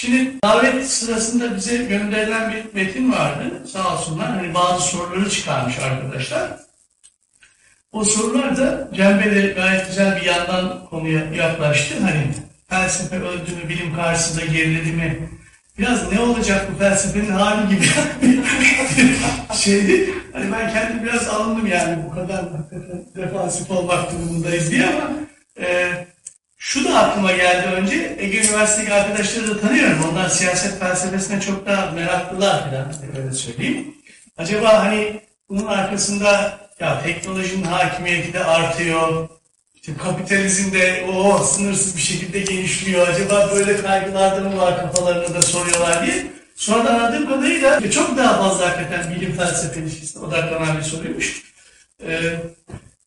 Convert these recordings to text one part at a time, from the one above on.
Şimdi davet sırasında bize gönderilen bir metin vardı. Sağ olsunlar. Hani bazı soruları çıkarmış arkadaşlar. O sorular da Cem Bey de gayet güzel bir yandan konuya yaklaştı. Hani felsefe öldü mü, bilim karşısında geriledi mi? Biraz ne olacak bu felsefenin hali gibi şeydi. Hani ben kendim biraz alındım yani bu kadar defansif olmak durumundayız diye ama e, şu da aklıma geldi önce. Ege Üniversitesi'ndeki arkadaşları da tanıyorum. Onlar siyaset felsefesine çok daha meraklılar falan. Öyle söyleyeyim. Acaba hani bunun arkasında ya teknolojinin hakimiyeti de artıyor. İşte kapitalizm de o sınırsız bir şekilde genişliyor. Acaba böyle kaygılar da mı var kafalarında da soruyorlar diye. Sonradan anladığım kadarıyla çok daha fazla hakikaten bilim felsefe ilişkisine odaklanan bir soruymuş. Ee,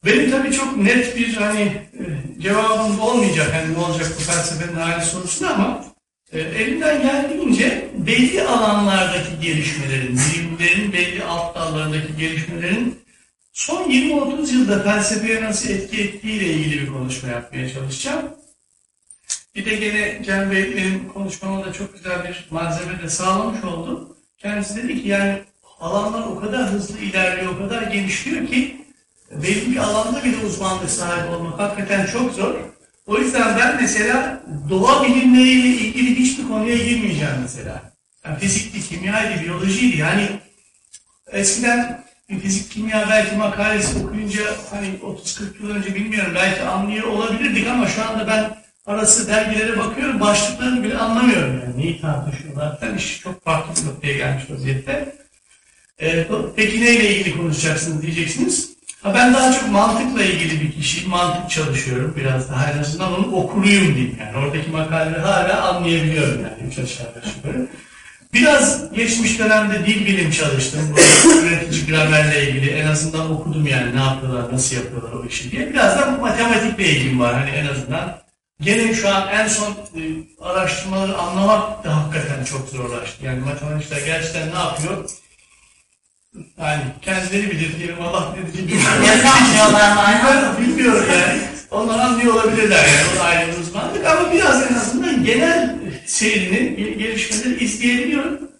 benim tabii çok net bir hani e, cevabım olmayacak hani ne olacak bu felsefenin hali sorusuna ama e, elimden geldiğince belli alanlardaki gelişmelerin, bilimlerin belli alt dallarındaki gelişmelerin son 20-30 yılda felsefeye nasıl etki ettiğiyle ilgili bir konuşma yapmaya çalışacağım. Bir de gene Cem Bey benim konuşmama da çok güzel bir malzeme de sağlamış oldu. Kendisi dedi ki yani alanlar o kadar hızlı ilerliyor, o kadar genişliyor ki belli bir alanda bile uzmanlık sahibi olmak hakikaten çok zor. O yüzden ben mesela doğa bilimleriyle ilgili hiçbir konuya girmeyeceğim mesela. Yani fizikti, kimyaydı, biyolojiydi. Yani eskiden fizik kimya belki makalesi okuyunca hani 30-40 yıl önce bilmiyorum belki anlıyor olabilirdik ama şu anda ben arası dergilere bakıyorum başlıklarını bile anlamıyorum yani neyi tartışıyorlar. Yani iş çok farklı bir noktaya gelmiş vaziyette. Ee, peki neyle ilgili konuşacaksınız diyeceksiniz. Ben daha çok mantıkla ilgili bir kişiyim. Mantık çalışıyorum biraz daha. En azından onu okuruyum diyeyim yani. Oradaki makaleleri hala anlayabiliyorum yani. Üç aşağı beş yukarı. Biraz geçmiş dönemde dil bilim çalıştım. Üretici gramerle ilgili en azından okudum yani ne yapıyorlar, nasıl yapıyorlar o işi diye. Biraz da matematikle ilgim var hani en azından. Gene şu an en son e, araştırmaları anlamak da hakikaten çok zorlaştı. Yani matematikler gerçekten ne yapıyor? Yani kendileri bilir diyelim Allah ne Nasıl anlıyorlar hala? Bilmiyorum yani. Onlar anlıyor olabilirler yani. O ayrı uzmanlık ama biraz en azından genel seyrini, gel- gelişmeleri izleyebiliyorum.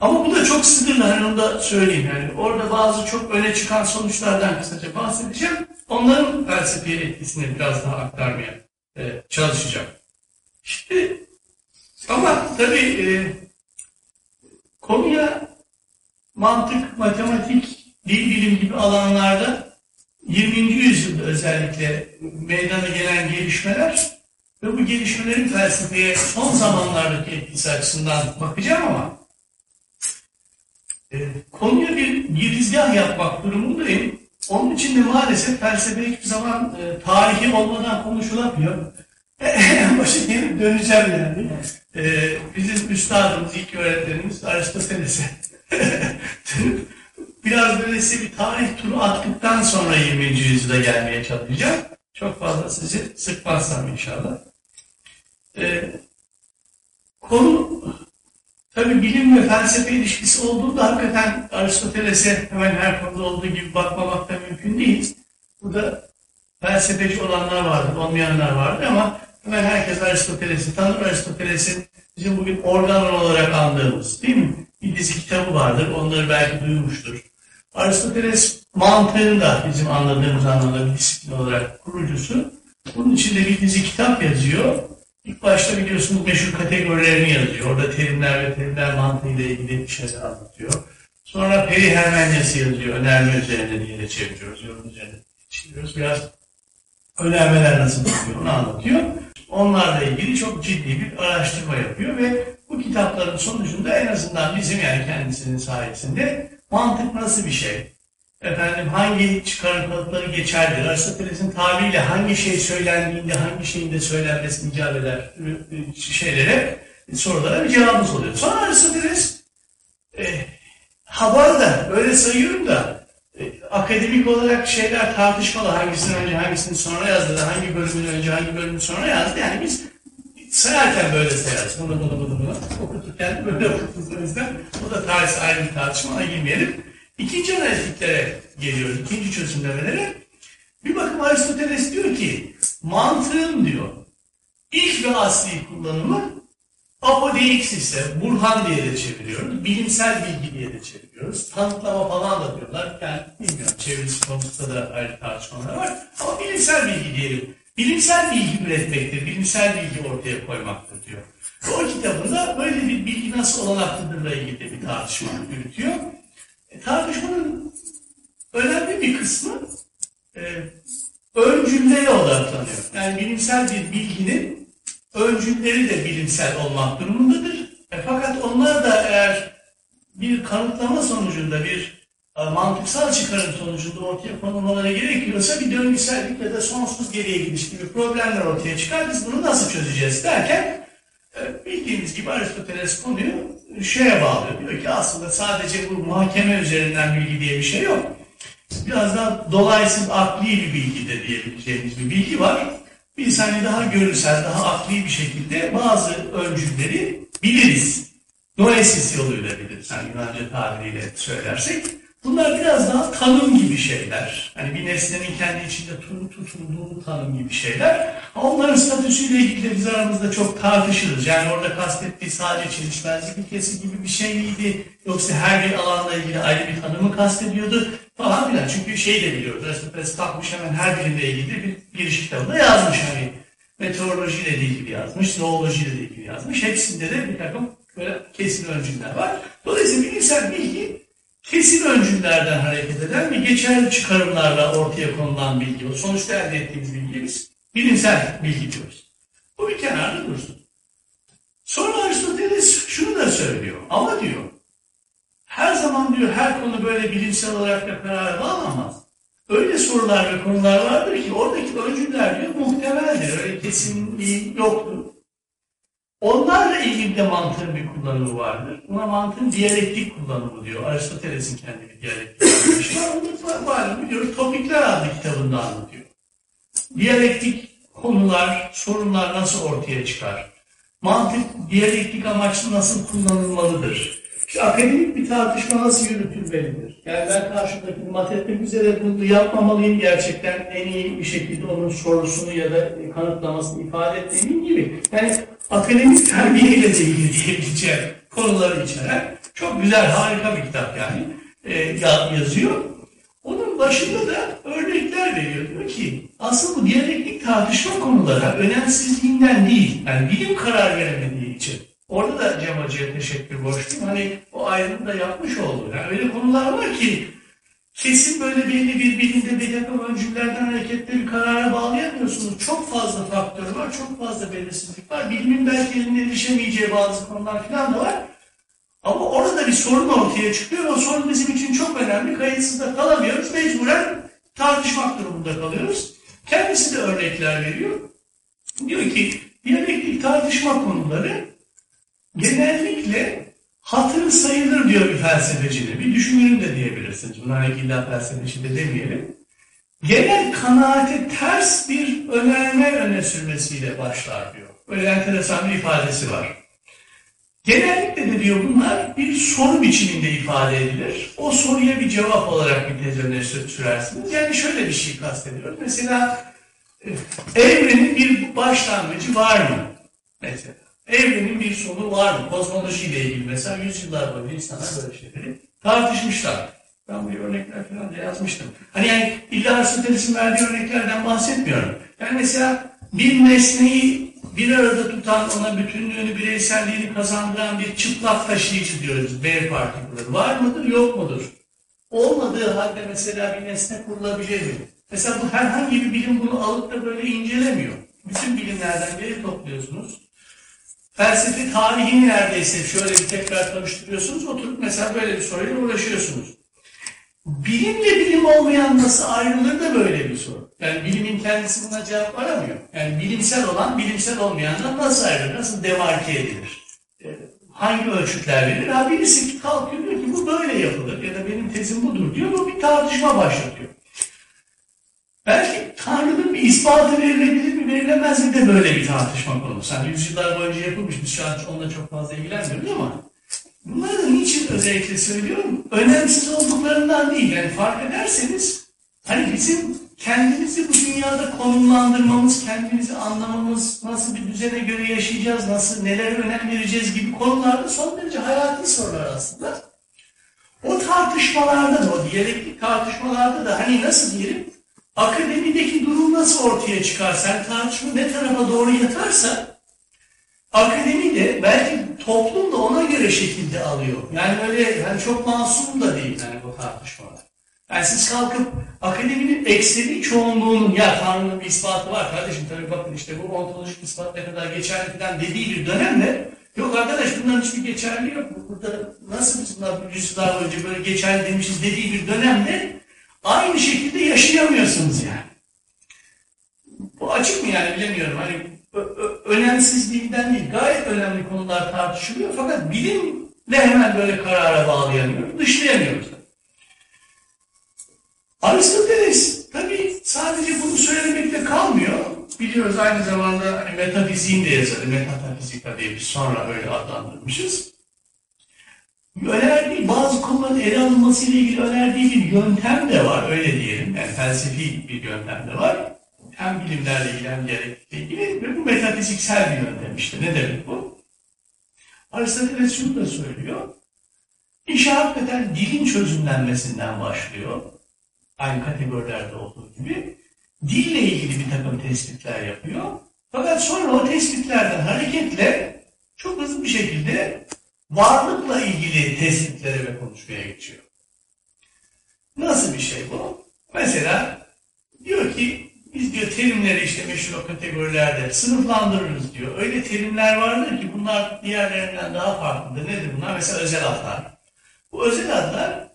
Ama bu da çok sınırlı. Hani onu da söyleyeyim yani. Orada bazı çok öne çıkan sonuçlardan kısaca bahsedeceğim. Onların felsefeye etkisini biraz daha aktarmaya e, çalışacağım. Şimdi ama tabii e, konuya mantık, matematik, dil bilim gibi alanlarda 20. yüzyılda özellikle meydana gelen gelişmeler ve bu gelişmelerin felsefeye son zamanlardaki etkisi açısından bakacağım ama e, konuya bir girizgah yapmak durumundayım. Onun için de maalesef felsefe hiçbir zaman e, tarihi olmadan konuşulamıyor. En başa gelip döneceğim yani. E, bizim üstadımız, ilk öğretmenimiz Aristoteles'e biraz böyle size bir tarih turu attıktan sonra 20. yüzyıla gelmeye çalışacağım. Çok fazla sizi sıkmazsam inşallah. Ee, konu tabi bilim ve felsefe ilişkisi olduğunda hakikaten Aristoteles'e hemen her konuda olduğu gibi bakmamak da mümkün değil. Burada felsefeci olanlar vardır, olmayanlar vardır ama hemen herkes Aristoteles'i tanır. Aristoteles'in bizim bugün organ olarak andığımız değil mi? Bir dizi kitabı vardır, onları belki duymuştur. Aristoteles mantığın da bizim anladığımız anlamda bir disiplin olarak kurucusu. Bunun içinde bir dizi kitap yazıyor. İlk başta biliyorsunuz meşhur kategorilerini yazıyor. Orada terimler ve terimler mantığıyla ilgili bir şeyler anlatıyor. Sonra perihermenyası yazıyor. Önerme üzerine diye çeviriyoruz. Yorum üzerine çeviriyoruz. Biraz önermeler nasıl yapıyor onu anlatıyor. Onlarla ilgili çok ciddi bir araştırma yapıyor ve bu kitapların sonucunda en azından bizim yani kendisinin sayesinde mantık nasıl bir şey? Efendim hangi çıkarımları geçerlidir? Aristoteles'in tabiriyle hangi şey söylendiğinde hangi şeyin de söylenmesi icap eder e, şeylere, sorulara bir cevabımız oluyor. Sonra Aristoteles e, ha bu arada öyle sayıyorum da e, akademik olarak şeyler tartışmalı. Hangisini önce hangisini sonra yazdı, hangi bölümünü önce hangi bölümünü sonra yazdı. Yani biz sayarken böyle sayarız. Bunu bunu bunu bunu okuturken böyle okuturuz o yüzden. Bu da tarihsel ayrı bir tartışma ona girmeyelim. İkinci analitiklere geliyoruz. ikinci çözümlemelere. Bir bakım Aristoteles diyor ki mantığın diyor ilk ve asli kullanımı Apodeix ise Burhan diye de çeviriyoruz. Bilimsel bilgi diye de çeviriyoruz. Tanıtlama falan da diyorlar. Yani bilmiyorum çevirisi konusunda da ayrı tartışmalar var. Ama bilimsel bilgi diyelim. Bilimsel bilgi üretmektir, bilimsel bilgi ortaya koymaktır diyor. O kitabında böyle bir bilgi nasıl olanaklıdırla ilgili bir tartışma yürütüyor. E, tartışmanın önemli bir kısmı e, öncüllere odaklanıyor. Yani bilimsel bir bilginin öncülleri de bilimsel olmak durumundadır. E, fakat onlar da eğer bir kanıtlama sonucunda bir mantıksal çıkarım sonucunda ortaya konulmaları gerekiyorsa bir döngüsellik ya da sonsuz geriye gidiş gibi problemler ortaya çıkar. Biz bunu nasıl çözeceğiz derken e, bildiğimiz gibi Aristoteles konuyu şeye bağlıyor. Diyor ki aslında sadece bu muhakeme üzerinden bilgi diye bir şey yok. Biraz daha dolaysız akli bir bilgi de diyebileceğimiz bir bilgi var. Biz hani daha görürsel, daha akli bir şekilde bazı öncülleri biliriz. Noesis yoluyla biliriz. Hani Yunanca tabiriyle söylersek. Bunlar biraz daha tanım gibi şeyler. Hani bir nesnenin kendi içinde tut- tutulduğu tanım gibi şeyler. Onların statüsüyle ilgili biz aramızda çok tartışırız. Yani orada kastettiği sadece çelişmezlik ilkesi gibi bir şey miydi? Yoksa her bir alanla ilgili ayrı bir tanımı kastediyordu falan filan. Çünkü şey de biliyoruz. Aristoteles takmış hemen her birimle ilgili bir giriş kitabında yazmış. Hani meteorolojiyle de ilgili yazmış, zoolojiyle de ilgili yazmış. Hepsinde de bir takım böyle kesin öncüller var. Dolayısıyla bilimsel bilgi kesin öncüllerden hareket eden ve geçerli çıkarımlarla ortaya konulan bilgi. O sonuçta elde ettiğimiz bilgi biz bilimsel bilgi diyoruz. Bu bir kenarda dursun. Sonra Aristoteles şunu da söylüyor. Ama diyor, her zaman diyor her konu böyle bilimsel olarak da karar bağlamaz. Öyle sorular ve konular vardır ki oradaki öncüller diyor muhtemeldir. Öyle kesinliği yoktur. Onlarla ilgili de mantığın bir kullanımı vardır. Buna mantığın diyalektik kullanımı diyor. Aristoteles'in kendi bir diyalektik var. Onu malum biliyoruz. Topikler adlı kitabında anlatıyor. Diyalektik konular, sorunlar nasıl ortaya çıkar? Mantık, diyalektik amaçlı nasıl kullanılmalıdır? İşte akademik bir tartışma nasıl yürütülmelidir? Yani ben karşımdakini matematik üzere bunu yapmamalıyım gerçekten en iyi bir şekilde onun sorusunu ya da kanıtlamasını ifade ettiğim gibi. Yani akademik terbiyeyle ilgili diyebileceğim konuları içeren çok güzel, harika bir kitap yani e, ya- yazıyor. Onun başında da örnekler veriyor. Diyor ki aslında bu diyalektik tartışma konulara önemsizliğinden değil, yani bilim karar veremediği için. Orada da Cem Hoca'ya teşekkür borçluyum. Hani o ayrımı da yapmış oldu. Yani öyle konular var ki kesin böyle belli bir bilimde bir takım öncüllerden hareketle bir karara bağlayamıyorsunuz. Çok fazla faktör var, çok fazla belirsizlik var. Bilimin belki eline erişemeyeceği bazı konular falan da var. Ama orada bir sorun ortaya çıkıyor. O sorun bizim için çok önemli. Kayıtsız da kalamıyoruz. Mecburen tartışmak durumunda kalıyoruz. Kendisi de örnekler veriyor. Diyor ki diyalektik tartışma konuları genellikle hatır sayılır diyor bir felsefecinin. Bir düşünürün de diyebilirsiniz. Buna hani illa felsefeci de demeyelim. Genel kanaate ters bir önerme öne sürmesiyle başlar diyor. Böyle enteresan bir ifadesi var. Genellikle de diyor bunlar bir soru biçiminde ifade edilir. O soruya bir cevap olarak bir tez öne sür- sürersiniz. Yani şöyle bir şey kastediyoruz. Mesela e, evrenin bir başlangıcı var mı? Mesela. Evrenin bir sonu var mı? Kozmolojiyle ilgili mesela yüzyıllar boyunca insanlar böyle şeyleri tartışmışlar. Ben bu örnekler falan da yazmıştım. Hani yani illa Aristoteles'in verdiği örneklerden bahsetmiyorum. Yani mesela bir nesneyi bir arada tutan, ona bütünlüğünü, bireyselliğini kazandıran bir çıplak taşıyıcı diyoruz. B partikülü. Var mıdır, yok mudur? Olmadığı halde mesela bir nesne kurulabilir mi? Mesela bu herhangi bir bilim bunu alıp da böyle incelemiyor. Bütün bilimlerden veri topluyorsunuz. Felsefe tarihini neredeyse şöyle bir tekrar tanıştırıyorsunuz. Oturup mesela böyle bir soruyla uğraşıyorsunuz. Bilimle bilim olmayan nasıl ayrılır da böyle bir soru. Yani bilimin kendisi buna cevap aramıyor. Yani bilimsel olan bilimsel olmayandan nasıl ayrılır, nasıl demarke edilir? Hangi ölçütler verilir? Ha birisi kalkıyor diyor ki bu böyle yapılır ya da benim tezim budur diyor. Bu bir tartışma başlatıyor. Belki Tanrı'nın bir ispatı verilebilir mi verilemez mi de böyle bir tartışma konusu. Hani yüzyıllar boyunca yapılmış. Biz şu an onunla çok fazla ilgilenmiyoruz ama bunları da niçin özellikle söylüyorum? Önemsiz olduklarından değil. Yani fark ederseniz hani bizim kendimizi bu dünyada konumlandırmamız, kendimizi anlamamız, nasıl bir düzene göre yaşayacağız, nasıl nelere önem vereceğiz gibi konularda son derece hayati sorular aslında. O tartışmalarda da, o diyalektik tartışmalarda da hani nasıl diyelim, akademideki durum nasıl ortaya çıkar, sen tartışma ne tarafa doğru yatarsa, akademi de belki toplum da ona göre şekilde alıyor. Yani öyle yani çok masum da değil yani bu tartışmalar. Yani siz kalkıp akademinin ekseri çoğunluğunun ya Tanrı'nın bir ispatı var kardeşim tabii bakın işte bu ontolojik ispat ne kadar geçerli falan dediği bir dönemde yok arkadaş bunların hiçbir geçerli yok. Burada nasıl biz bunlar yüzyıllar boyunca böyle geçerli demişiz dediği bir dönemde aynı şekilde yaşayamıyorsunuz yani. Bu açık mı yani bilemiyorum. Hani önemsizliğinden değil gayet önemli konular tartışılıyor fakat bilimle hemen böyle karara bağlayamıyoruz, dışlayamıyoruz. Aristoteles tabii sadece bunu söylemekle kalmıyor. Biliyoruz aynı zamanda hani metafiziğin de yazarı, metafizika diye biz sonra öyle adlandırmışız. Önerdiği bazı konuların ele alınması ile ilgili önerdiği bir yöntem de var, öyle diyelim. Yani felsefi bir yöntem de var. Hem bilimlerle ilgili hem diyalektikle ilgili ve bu metafiziksel bir yöntem işte. Ne demek bu? Aristoteles şunu da söylüyor. İşe hakikaten dilin çözümlenmesinden başlıyor aynı kategorilerde olduğu gibi dille ilgili bir takım tespitler yapıyor. Fakat sonra o tespitlerden hareketle çok hızlı bir şekilde varlıkla ilgili tespitlere ve konuşmaya geçiyor. Nasıl bir şey bu? Mesela diyor ki biz diyor terimleri işte meşhur o kategorilerde sınıflandırırız diyor. Öyle terimler vardır ki bunlar diğerlerinden daha farklıdır. Nedir bunlar? Mesela özel adlar. Bu özel adlar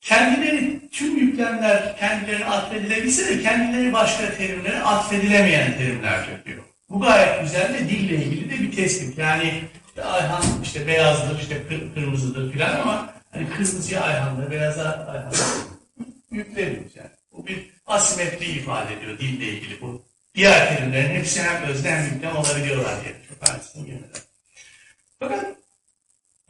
kendileri tüm yüklemler kendilerine atfedilebilse de kendileri başka terimlere atfedilemeyen terimler yapıyor. Bu gayet güzel de dille ilgili de bir tespit. Yani işte Ayhan işte beyazdır, işte kır- kırmızıdır filan ama hani kırmızıya Ayhan'dır, beyaza Ayhan'dır yüklemiyoruz yani. Bu bir asimetri ifade ediyor dille ilgili bu. Diğer terimlerin hepsi hem özne hem yüklem olabiliyorlar diye. Çok aynısını girmeden. Fakat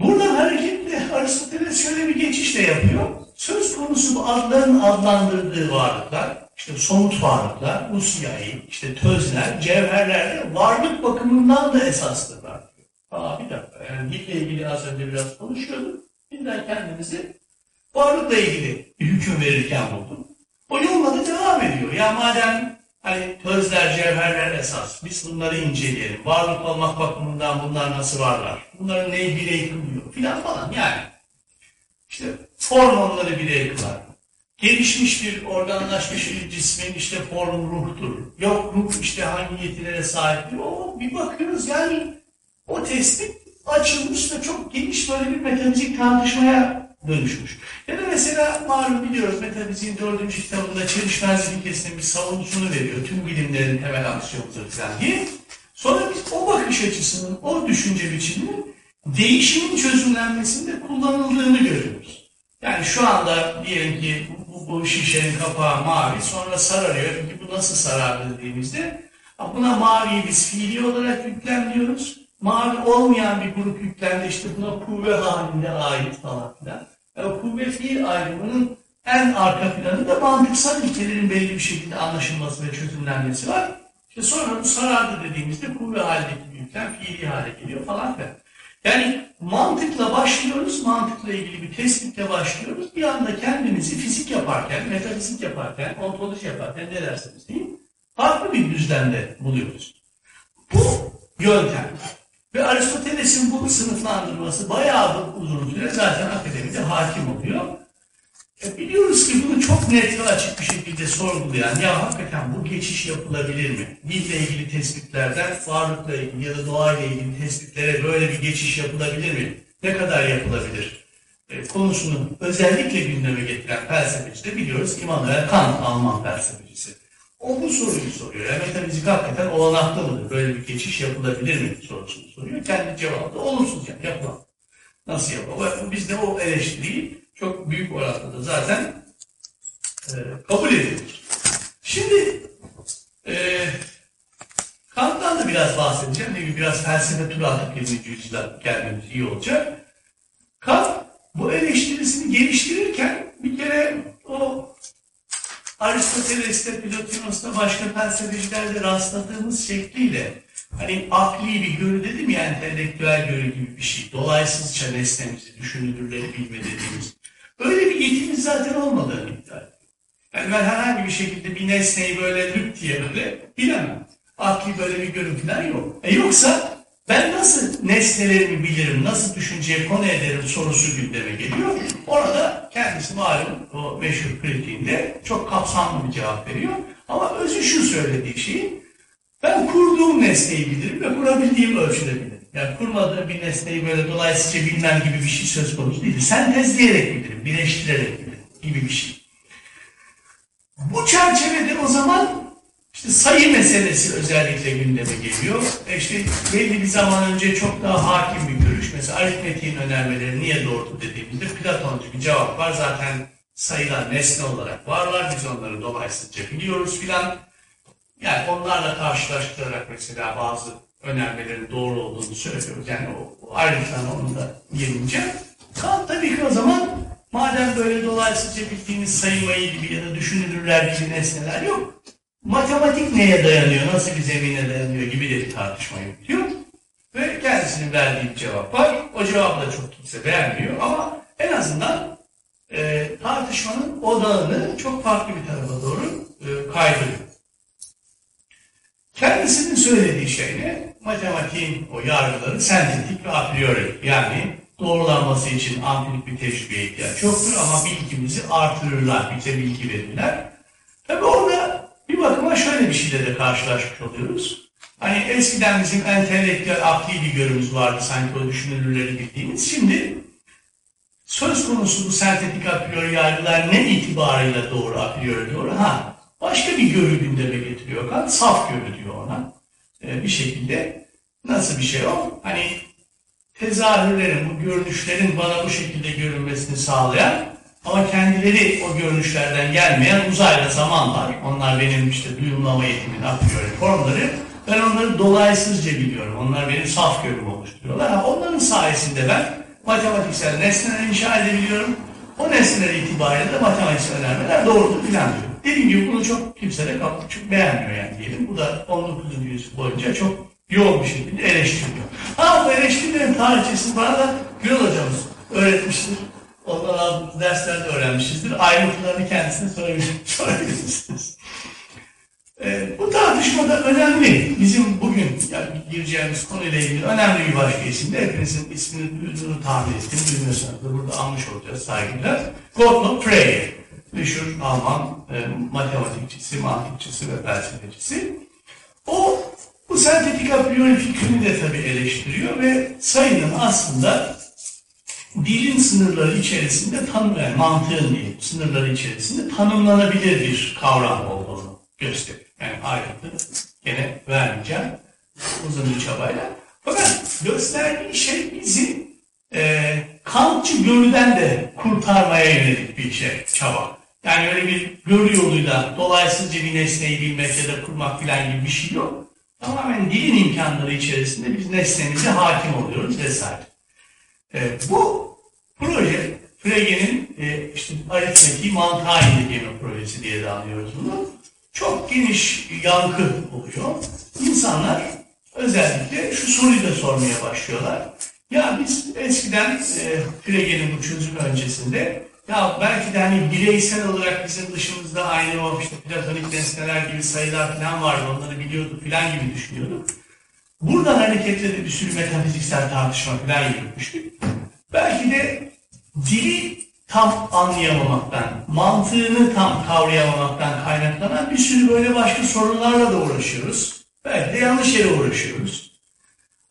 Buradan hareketle Aristoteles şöyle bir geçiş de yapıyor. Söz konusu bu adların adlandırdığı varlıklar, işte somut varlıklar, usiyayı, işte tözler, cevherler varlık bakımından da esastırlar bir dakika yani dille ilgili az önce biraz konuşuyorduk. Birden kendimizi varlıkla ilgili bir hüküm verirken buldum. O yolla da devam ediyor. Ya madem hani tözler, cevherler esas, biz bunları inceleyelim. Varlık olmak bakımından bunlar nasıl varlar? Bunları ne birey kılıyor filan falan yani. İşte form onları birey kılar. Gelişmiş bir, organlaşmış bir cismin işte form ruhtur. Yok ruh işte hangi yetilere sahiptir. O bir bakıyoruz yani o tespit açılmış ve çok geniş böyle bir metafizik tartışmaya dönüşmüş. Ya da mesela malum biliyoruz metafiziğin dördüncü kitabında çelişmezlik ilkesinin bir savunusunu veriyor. Tüm bilimlerin temel aksiyonudur falan diye. Sonra biz o bakış açısının, o düşünce biçiminin değişimin çözümlenmesinde kullanıldığını görüyoruz. Yani şu anda diyelim ki bu, bu şişenin kapağı mavi sonra sararıyor. Peki bu nasıl sarar dediğimizde buna maviyi biz fiili olarak yüklemliyoruz. Mavi olmayan bir grup yüklendi işte buna kuvve halinde ait falan filan. Yani kuvve fiil ayrımının en arka planı da mantıksal ilkelerin belli bir şekilde anlaşılması ve çözümlenmesi var. İşte sonra bu sarardı dediğimizde kuvve halindeki bir yüklem fiili hale geliyor falan filan. Yani mantıkla başlıyoruz, mantıkla ilgili bir tespitle başlıyoruz. Bir anda kendimizi fizik yaparken, metafizik yaparken, ontoloji yaparken ne derseniz deyin, farklı bir düzlemde buluyoruz. Bu yöntem. Ve Aristoteles'in bu sınıflandırması bayağı uzun süre zaten akademide hakim oluyor. E biliyoruz ki bunu çok net ve açık bir şekilde sorgulayan, ya hakikaten bu geçiş yapılabilir mi? Dille ilgili tespitlerden varlıkla ilgili ya da doğayla ilgili tespitlere böyle bir geçiş yapılabilir mi? Ne kadar yapılabilir? E, konusunu özellikle gündeme getiren felsefeci de biliyoruz Immanuel Kant, Alman felsefecisi. O bu soruyu soruyor. Yani metafizik hakikaten olanaklı mıdır? Böyle bir geçiş yapılabilir mi sorusunu soruyor. Kendi cevabı da olumsuz yani yapılamaz. Nasıl yapalım? Biz de o eleştiriyi çok büyük oranda zaten e, kabul ediyoruz. Şimdi e, Kant'tan da biraz bahsedeceğim. Gibi biraz felsefe turu atıp 20. yüzyıla gelmemiz iyi olacak. Kant bu eleştirisini geliştirirken bir kere o Aristoteles'te, Plotinos'ta, başka felsefecilerde rastladığımız şekliyle hani akli bir görü dedim ya entelektüel görü gibi bir şey. Dolaysızca nesnemizi, düşünülürleri bilme dediğimiz. Öyle bir yetimiz zaten olmadığını iddia. Yani ben herhangi bir şekilde bir nesneyi böyle lüp diye böyle bilemem. Akli böyle bir görü falan yok. E yoksa ben nasıl nesnelerimi bilirim, nasıl düşünceye konu ederim sorusu gündeme geliyor. Orada kendisi malum o meşhur kritiğinde çok kapsamlı bir cevap veriyor. Ama özü şu söylediği şeyi, ben kurduğum nesneyi bilirim ve kurabildiğim ölçüde bilirim. Yani kurmadığım bir nesneyi böyle dolayısıyla bilmem gibi bir şey söz konusu değil. Sentezleyerek bilirim, birleştirerek bilirim gibi bir şey. Bu çerçevede o zaman işte sayı meselesi özellikle gündeme geliyor. E işte belli bir zaman önce çok daha hakim bir görüş. Mesela aritmetiğin önermeleri niye doğru dediğimizde Platoncu bir cevap var. Zaten sayılar nesne olarak varlar. Biz onları dolayısıyla biliyoruz filan. Yani onlarla karşılaştırarak mesela bazı önermelerin doğru olduğunu söylüyoruz. Yani o, ayrıntılarına onu da girmeyeceğim. Kant tabii ki o zaman madem böyle dolayısıyla bildiğimiz saymayı gibi ya da düşünülürler gibi nesneler yok matematik neye dayanıyor, nasıl bir zemine dayanıyor gibi de bir tartışma yürütüyor. Ve kendisinin verdiği cevap var. O cevabı da çok kimse beğenmiyor ama en azından e, tartışmanın odağını çok farklı bir tarafa doğru e, kaydırıyor. Kendisinin söylediği şey ne? Matematiğin o yargıları sentetik ve a priori. Yani doğrulanması için ampirik bir tecrübeye ihtiyaç yoktur ama bilgimizi artırırlar, bize bilgi verirler. Tabi orada şöyle bir şeyle de karşılaşmış oluyoruz. Hani eskiden bizim entelektüel akli bir görümüz vardı sanki o düşünülürleri bildiğimiz. Şimdi söz konusu bu sentetik a priori yargılar ne itibarıyla doğru a priori doğru? Ha, başka bir görü gündeme getiriyor Kant. Saf görü diyor ona. Ee, bir şekilde. Nasıl bir şey o? Hani tezahürlerin, bu görünüşlerin bana bu şekilde görünmesini sağlayan ama kendileri o görünüşlerden gelmeyen uzayla zaman var. Onlar benim işte duyumlama yetimin a priori formları. Ben onları dolaysızca biliyorum. Onlar benim saf görümü oluşturuyorlar. Onların sayesinde ben matematiksel nesneler inşa edebiliyorum. O nesneler itibariyle de matematiksel önermeler doğrudur filan diyor. Dediğim gibi bunu çok kimse de çok beğenmiyor yani diyelim. Bu da 19. yüzyıl boyunca çok yoğun bir şekilde eleştiriyor. Ha bu eleştirilerin tarihçesini bana da Gül hocamız öğretmiştir. Ondan aldığımız derslerde öğrenmişizdir. Ayrıntılarını kendisine sorabilirsiniz. E, bu tartışma da önemli. Bizim bugün yani gireceğimiz konuyla ilgili önemli bir başka isimde. Hepinizin ismini duyduğunu tahmin ettim. Duymuyorsanız da burada almış olacağız saygıyla. Gottlob Frege. Meşhur Alman e, matematikçisi, mantıkçısı ve felsefecisi. O bu sentetik a priori fikrini de tabii eleştiriyor ve sayının aslında dilin sınırları içerisinde tanım, yani mantığın sınırları içerisinde tanımlanabilir bir kavram olduğunu gösteriyor. Yani ayrıntı gene vermeyeceğim uzun bir çabayla. Fakat gösterdiği şey bizi e, Kantçı görüden de kurtarmaya yönelik bir şey, çaba. Yani öyle bir görü yoluyla dolaysızca bir nesneyi bilmek ya da kurmak filan gibi bir şey yok. Tamamen dilin imkanları içerisinde biz nesnemize hakim oluyoruz vesaire. E, bu proje, Frege'nin e, işte aritmetiği mantığa indirgeme projesi diye de anlıyoruz bunu. Çok geniş yankı oluyor. İnsanlar özellikle şu soruyu da sormaya başlıyorlar. Ya biz eskiden e, Frege'nin bu çözümü öncesinde ya belki de hani bireysel olarak bizim dışımızda aynı o işte platonik nesneler gibi sayılar falan vardı onları biliyorduk falan gibi düşünüyorduk. Buradan hareketle de bir sürü metafiziksel tartışma falan yürütmüştük. Belki de dili tam anlayamamaktan, mantığını tam kavrayamamaktan kaynaklanan bir sürü böyle başka sorunlarla da uğraşıyoruz. Belki de yanlış yere uğraşıyoruz.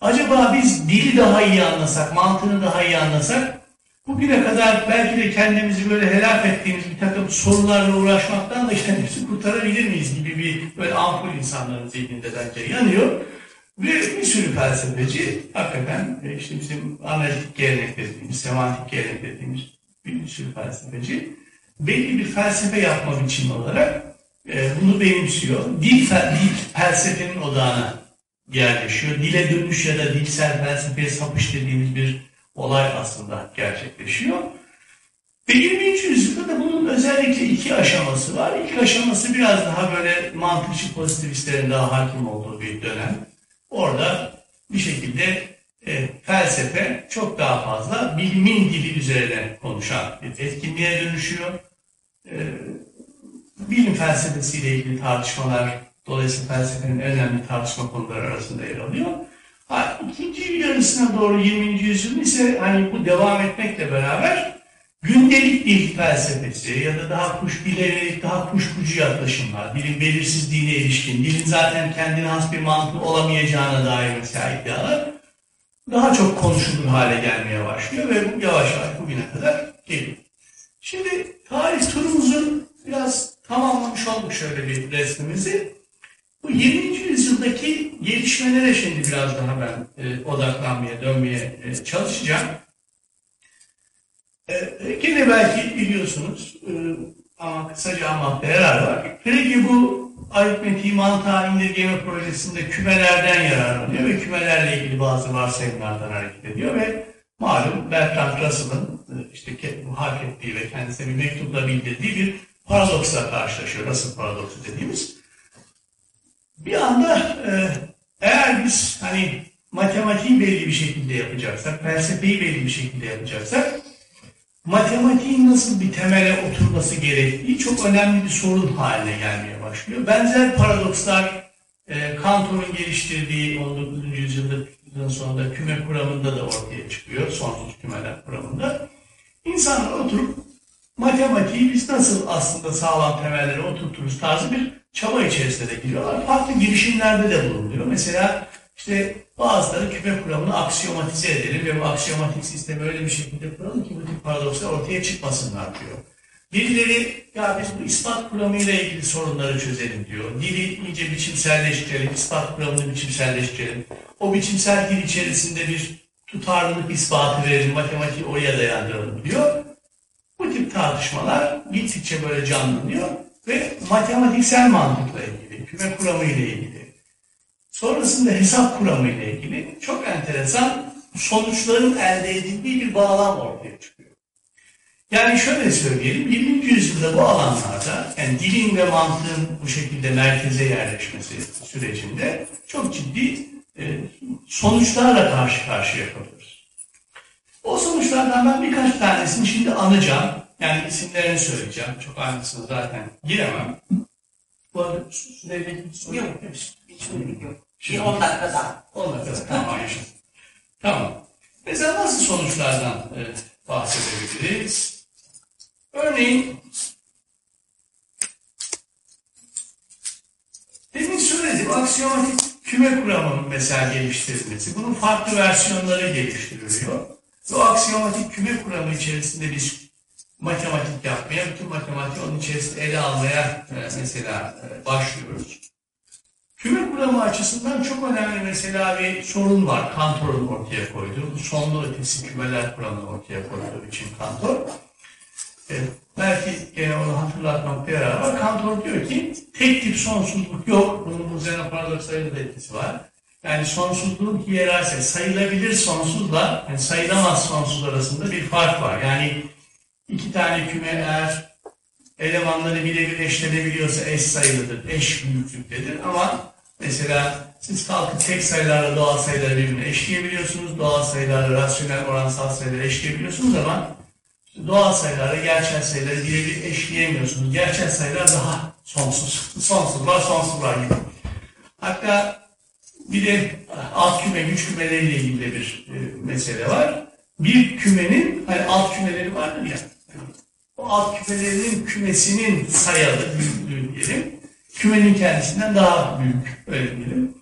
Acaba biz dili daha iyi anlasak, mantığını daha iyi anlasak, bugüne kadar belki de kendimizi böyle helak ettiğimiz bir takım sorularla uğraşmaktan da kendimizi kurtarabilir miyiz gibi bir böyle ampul insanların zihninde bence yanıyor. Ve bir sürü felsefeci hakikaten e, işte bizim analitik gelenek dediğimiz, semantik gelenek dediğimiz bir sürü felsefeci belli bir felsefe yapma biçimi olarak e, bunu benimsiyor. Dil, dil felsefenin odağına yerleşiyor. Dile dönüş ya da dilsel felsefeye sapış dediğimiz bir olay aslında gerçekleşiyor. Ve 20. yüzyılda yüzyılda da bunun özellikle iki aşaması var. İlk aşaması biraz daha böyle mantıkçı pozitivistlerin daha hakim olduğu bir dönem. Orada bir şekilde e, felsefe çok daha fazla bilimin dili üzerine konuşan bir etkinliğe dönüşüyor. E, bilim felsefesiyle ilgili tartışmalar dolayısıyla felsefenin en önemli tartışma konuları arasında yer alıyor. Ha, ikinci yarısına doğru 20. yüzyılın ise hani bu devam etmekle beraber gündelik dil felsefesi ya da daha kuş bilerek daha kuşkucu yaklaşımlar, dilin belirsizliğine ilişkin, dilin zaten kendine has bir mantığı olamayacağına dair mesela iddialar daha çok konuşulur hale gelmeye başlıyor ve bu yavaş yavaş bugüne kadar geliyor. Şimdi tarih turumuzu biraz tamamlamış olduk şöyle bir resmimizi. Bu 20. yüzyıldaki gelişmelere şimdi biraz daha ben e, odaklanmaya, dönmeye e, çalışacağım. E, gene belki biliyorsunuz e, ama kısaca anlatmaya yarar var. Frege bu aritmetiği mantığa indirgeme projesinde kümelerden yararlanıyor ve kümelerle ilgili bazı varsayımlardan hareket ediyor ve malum Bertrand Russell'ın e, işte hak ettiği ve kendisine bir mektupla bildirdiği bir paradoksla karşılaşıyor. Russell paradoksu dediğimiz. Bir anda e, eğer biz hani matematiği belli bir şekilde yapacaksak, felsefeyi belli bir şekilde yapacaksak matematiğin nasıl bir temele oturması gerektiği çok önemli bir sorun haline gelmeye başlıyor. Benzer paradokslar e, Cantor'un geliştirdiği 19. yüzyılın sonunda küme kuramında da ortaya çıkıyor. Sonsuz kümeler kuramında. İnsanlar oturup matematiği biz nasıl aslında sağlam temellere oturturuz tarzı bir çaba içerisinde de giriyorlar. Farklı girişimlerde de bulunuyor. Mesela işte bazıları küme kuramını aksiyomatize edelim ve bu aksiyomatik sistemi öyle bir şekilde kuralım ki bu tip paradokslar ortaya çıkmasınlar diyor. Birileri ya biz bu ispat kuramıyla ilgili sorunları çözelim diyor. Dili iyice biçimselleştirelim, ispat kuramını biçimselleştirelim. O biçimsel dil içerisinde bir tutarlılık ispatı verelim, matematiği oraya dayandıralım diyor. Bu tip tartışmalar gittikçe böyle canlanıyor ve matematiksel mantıkla ilgili, küme kuramı ile ilgili, sonrasında hesap kuramı ile ilgili çok enteresan sonuçların elde edildiği bir bağlam ortaya çıkıyor. Yani şöyle söyleyelim, 20. yüzyılda bu alanlarda, yani dilin ve mantığın bu şekilde merkeze yerleşmesi sürecinde çok ciddi e, sonuçlarla karşı karşıya kalıyoruz. O sonuçlardan ben birkaç tanesini şimdi anacağım. Yani isimlerini söyleyeceğim. Çok aynısını zaten giremem. Bu arada bir soru Yok. Hiç yok. Şimdi- Bir 10 dakikada. Olmadı. Tamam Ayşe. Tamam. Mesela nasıl sonuçlardan e, bahsedebiliriz? Örneğin demin söyledim aksiyomatik küme kuramının mesela geliştirilmesi. Bunun farklı versiyonları geliştiriliyor. Bu aksiyomatik küme kuramı içerisinde biz matematik yapmaya, bütün matematiği onun içerisinde ele almaya e, mesela e, başlıyoruz. Küme kuramı açısından çok önemli mesela bir sorun var. Kantor'un ortaya koyduğu, sonlu ötesi kümeler kuramını ortaya koyduğu için Kantor. E, belki gene onu hatırlatmakta yarar var. Kantor diyor ki tek tip sonsuzluk yok. Bunun bu Zeno paradokslarıyla da etkisi var. Yani sonsuzluğun hiyerarşisi, sayılabilir sonsuzla yani sayılamaz sonsuz arasında bir fark var. Yani iki tane küme eğer elemanları birebir eşlenebiliyorsa eş sayılıdır, eş büyüklüktedir. Ama mesela siz kalkıp tek sayılarla doğal sayıları birbirine eşleyebiliyorsunuz, doğal sayılarla rasyonel oransal sayıları eşleyebiliyorsunuz ama doğal sayılarla gerçel sayıları birebir eşleyemiyorsunuz. Gerçel sayılar daha sonsuz, sonsuz var, sonsuz var gibi. Hatta bir de alt küme, güç kümeleriyle ilgili de bir e, mesele var. Bir kümenin, hani alt kümeleri vardır ya, o alt kümelerinin kümesinin sayalı büyüklüğü diyelim. Kümenin kendisinden daha büyük diyelim.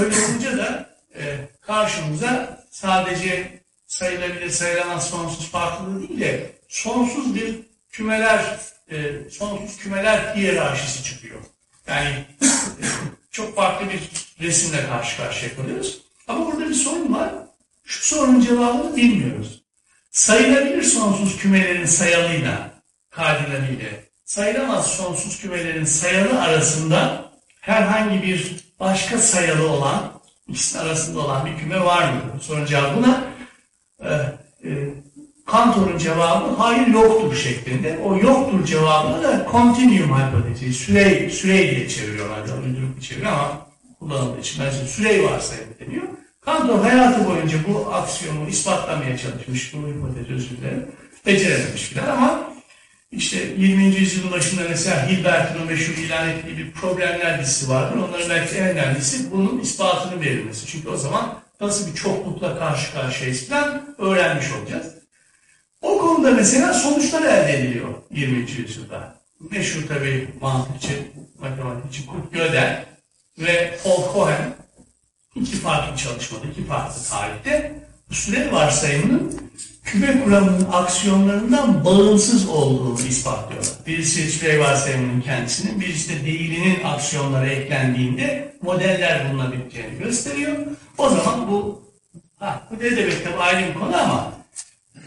Öyle olunca da e, karşımıza sadece sayılabilir sayılamaz sonsuz farklılığı değil de sonsuz bir kümeler e, sonsuz kümeler hiyerarşisi çıkıyor. Yani e, çok farklı bir resimle karşı karşıya kalıyoruz. Ama burada bir sorun var. Şu sorunun cevabını bilmiyoruz sayılabilir sonsuz kümelerin sayalıyla, kardinaliyle, sayılamaz sonsuz kümelerin sayalı arasında herhangi bir başka sayalı olan, ikisinin arasında olan bir küme var mı? Sorun cevabına e, e, Cantor'un cevabı hayır yoktur şeklinde. O yoktur cevabını da continuum hipotezi, süre, süre diye çeviriyorlar. Biraz uyduruk bir çeviri ama kullanıldığı için bence süre varsayımı deniyor. Cantor hayatı boyunca bu aksiyonu ispatlamaya çalışmış, bu hipotezi özür dilerim. Becerememiş filan ama işte 20. yüzyılın başında mesela Hilbert'in o meşhur ilan ettiği bir problemler dizisi vardır. Onların belki en önemlisi bunun ispatının verilmesi. Çünkü o zaman nasıl bir çoklukla karşı karşıyayız falan öğrenmiş olacağız. O konuda mesela sonuçlar elde ediliyor 20. yüzyılda. Meşhur tabii mantıkçı, matematikçi Kurt Gödel ve Paul Cohen iki farklı çalışmada, iki farklı tarihte bu süre varsayımının küme kuramının aksiyonlarından bağımsız olduğunu ispatlıyorlar. Birisi süre varsayımının kendisinin, birisi de değilinin aksiyonlara eklendiğinde modeller bulunabileceğini gösteriyor. O zaman bu, ha, bu ne demek tabii ayrı bir konu ama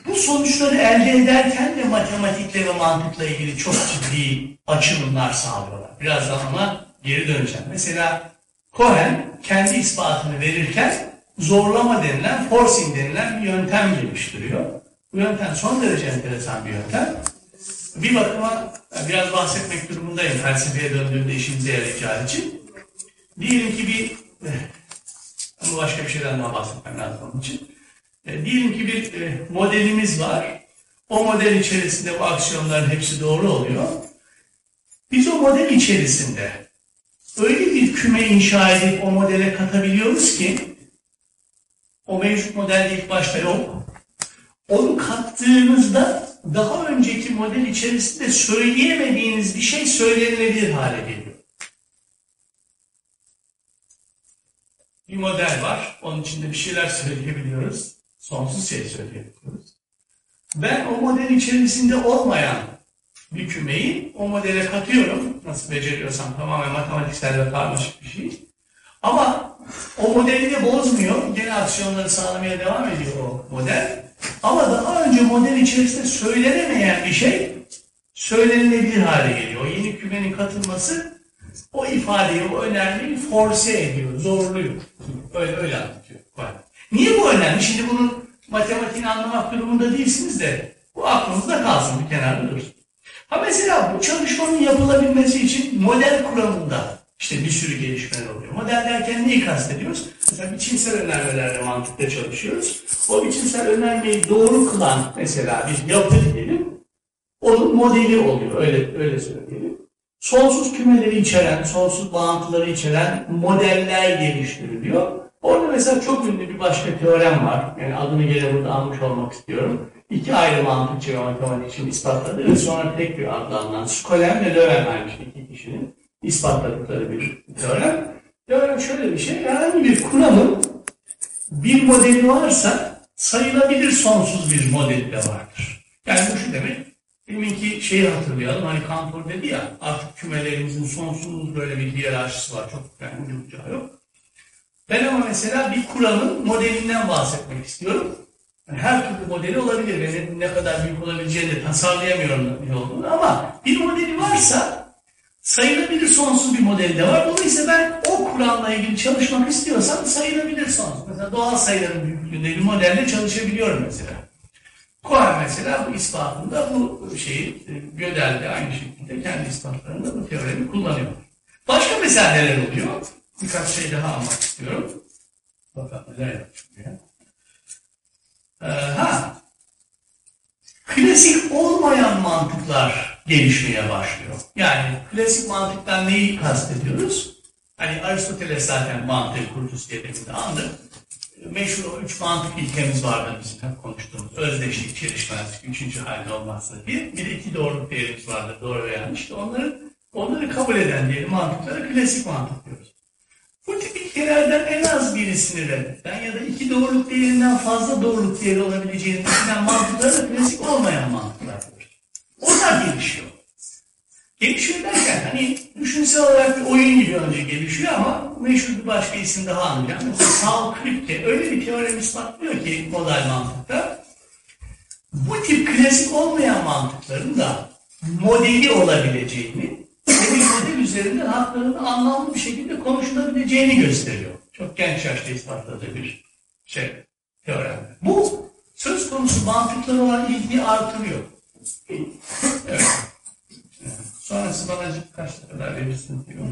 bu sonuçları elde ederken de matematikle ve mantıkla ilgili çok ciddi açılımlar sağlıyorlar. Birazdan ona geri döneceğim. Mesela Cohen kendi ispatını verirken zorlama denilen, forcing denilen bir yöntem geliştiriyor. Bu yöntem son derece enteresan bir yöntem. Bir bakıma biraz bahsetmek durumundayım felsefeye döndüğümde işimize yarayacağı için. Diyelim ki bir, ama başka bir şeyden daha bahsetmem lazım onun için. E, diyelim ki bir e, modelimiz var. O model içerisinde bu aksiyonların hepsi doğru oluyor. Biz o model içerisinde öyle bir küme inşa edip o modele katabiliyoruz ki o mevcut modelde ilk başta yok. Onu kattığınızda daha önceki model içerisinde söyleyemediğiniz bir şey söylenilebilir hale geliyor. Bir model var. Onun içinde bir şeyler söyleyebiliyoruz. Sonsuz şey söyleyebiliyoruz. Ben o model içerisinde olmayan bir kümeyi o modele katıyorum. Nasıl beceriyorsam tamamen matematiksel ve karmaşık bir şey. Ama o modeli de bozmuyor. Gene aksiyonları sağlamaya devam ediyor o model. Ama daha önce model içerisinde söylenemeyen bir şey söylenilebilir hale geliyor. O yeni kümenin katılması o ifadeyi, o önermeyi force ediyor, zorluyor. Öyle öyle anlatıyor. Niye bu önemli? Şimdi bunun matematiğini anlamak durumunda değilsiniz de bu aklınızda kalsın bir kenarda dursun. Ha mesela bu çalışmanın yapılabilmesi için model kuramında işte bir sürü gelişmeler oluyor. Model derken neyi kastediyoruz? Mesela biçimsel önermelerle mantıkta çalışıyoruz. O biçimsel önermeyi doğru kılan mesela bir yapı diyelim. Onun modeli oluyor. Öyle öyle söyleyelim. Sonsuz kümeleri içeren, sonsuz bağıntıları içeren modeller geliştiriliyor. Orada mesela çok ünlü bir başka teorem var. Yani adını gene burada almış olmak istiyorum. İki ayrı mantıkçı ve matematikçinin ispatladığı ve sonra tek bir adla alınan Skolem ve Löwen vermiş iki kişinin ispatladıkları bir teorem. Teorem şöyle bir şey, herhangi bir kuramın bir modeli varsa sayılabilir sonsuz bir modeli de vardır. Yani bu şu demek, deminki şeyi hatırlayalım, hani Cantor dedi ya, artık kümelerimizin sonsuz böyle bir hiyerarşisi var, çok yani ucu yok. Ben ama mesela bir kuramın modelinden bahsetmek istiyorum. Yani her türlü modeli olabilir ne, ne kadar büyük olabileceğini de tasarlayamıyorum ne olduğunu ama bir modeli varsa sayılabilir sonsuz bir modeli de var. Dolayısıyla ben o kuramla ilgili çalışmak istiyorsam sayılabilir sonsuz. Mesela doğal sayıların büyüklüğünde bir modelle çalışabiliyorum mesela. Cohen mesela bu ispatında bu şeyi Gödel'de aynı şekilde kendi ispatlarında bu teoremi kullanıyor. Başka mesela neler oluyor? Birkaç şey daha almak istiyorum. Bakalım neler yapmış buraya. Ee, ha, klasik olmayan mantıklar gelişmeye başlıyor. Yani klasik mantıktan neyi kastediyoruz? Hani Aristoteles zaten mantığı kurucusu dediğimde andı. Meşhur üç mantık ilkemiz vardı bizim hep konuştuğumuz. Özdeşlik, çelişmezlik, üçüncü halde olmazsa bir. Bir de iki doğruluk değerimiz vardı, doğru ve yanlış. İşte onları, onları kabul eden diyelim mantıklara klasik mantık diyoruz. Bu tip ilkelerden en az birisini reddeden ya da iki doğruluk değerinden fazla doğruluk değeri olabileceğini düşünen mantıklar da klasik olmayan mantıklardır. Onlar gelişiyor. Gelişiyor derken hani düşünsel olarak bir oyun gibi önce gelişiyor ama meşhur bir başka isim daha anlayacağım. Mesela Saul Kripke öyle bir teorem ispatlıyor ki model mantıkta. Bu tip klasik olmayan mantıkların da modeli olabileceğini ve model üzerinden haklarının anlamlı bir şekilde konuşulabileceğini gösteriyor. Çok genç yaşta ispatladığı bir şey, teorem. Bu söz konusu mantıklara olan ilgi artırıyor. evet. Sonrası bana kaç kadar verirsiniz diyor.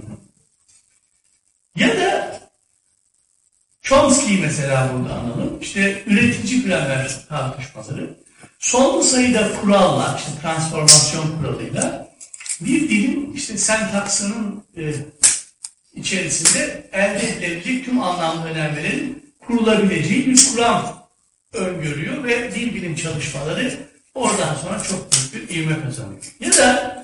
Ya da Chomsky mesela burada analım. İşte üretici gramer tartışmaları. Sonlu sayıda kuralla, işte transformasyon kuralıyla bir dilin işte sentaksının e, içerisinde elde edilebilecek tüm anlamlı önermelerin kurulabileceği bir kuram öngörüyor ve dil bilim çalışmaları oradan sonra çok büyük bir ivme kazanıyor. Ya da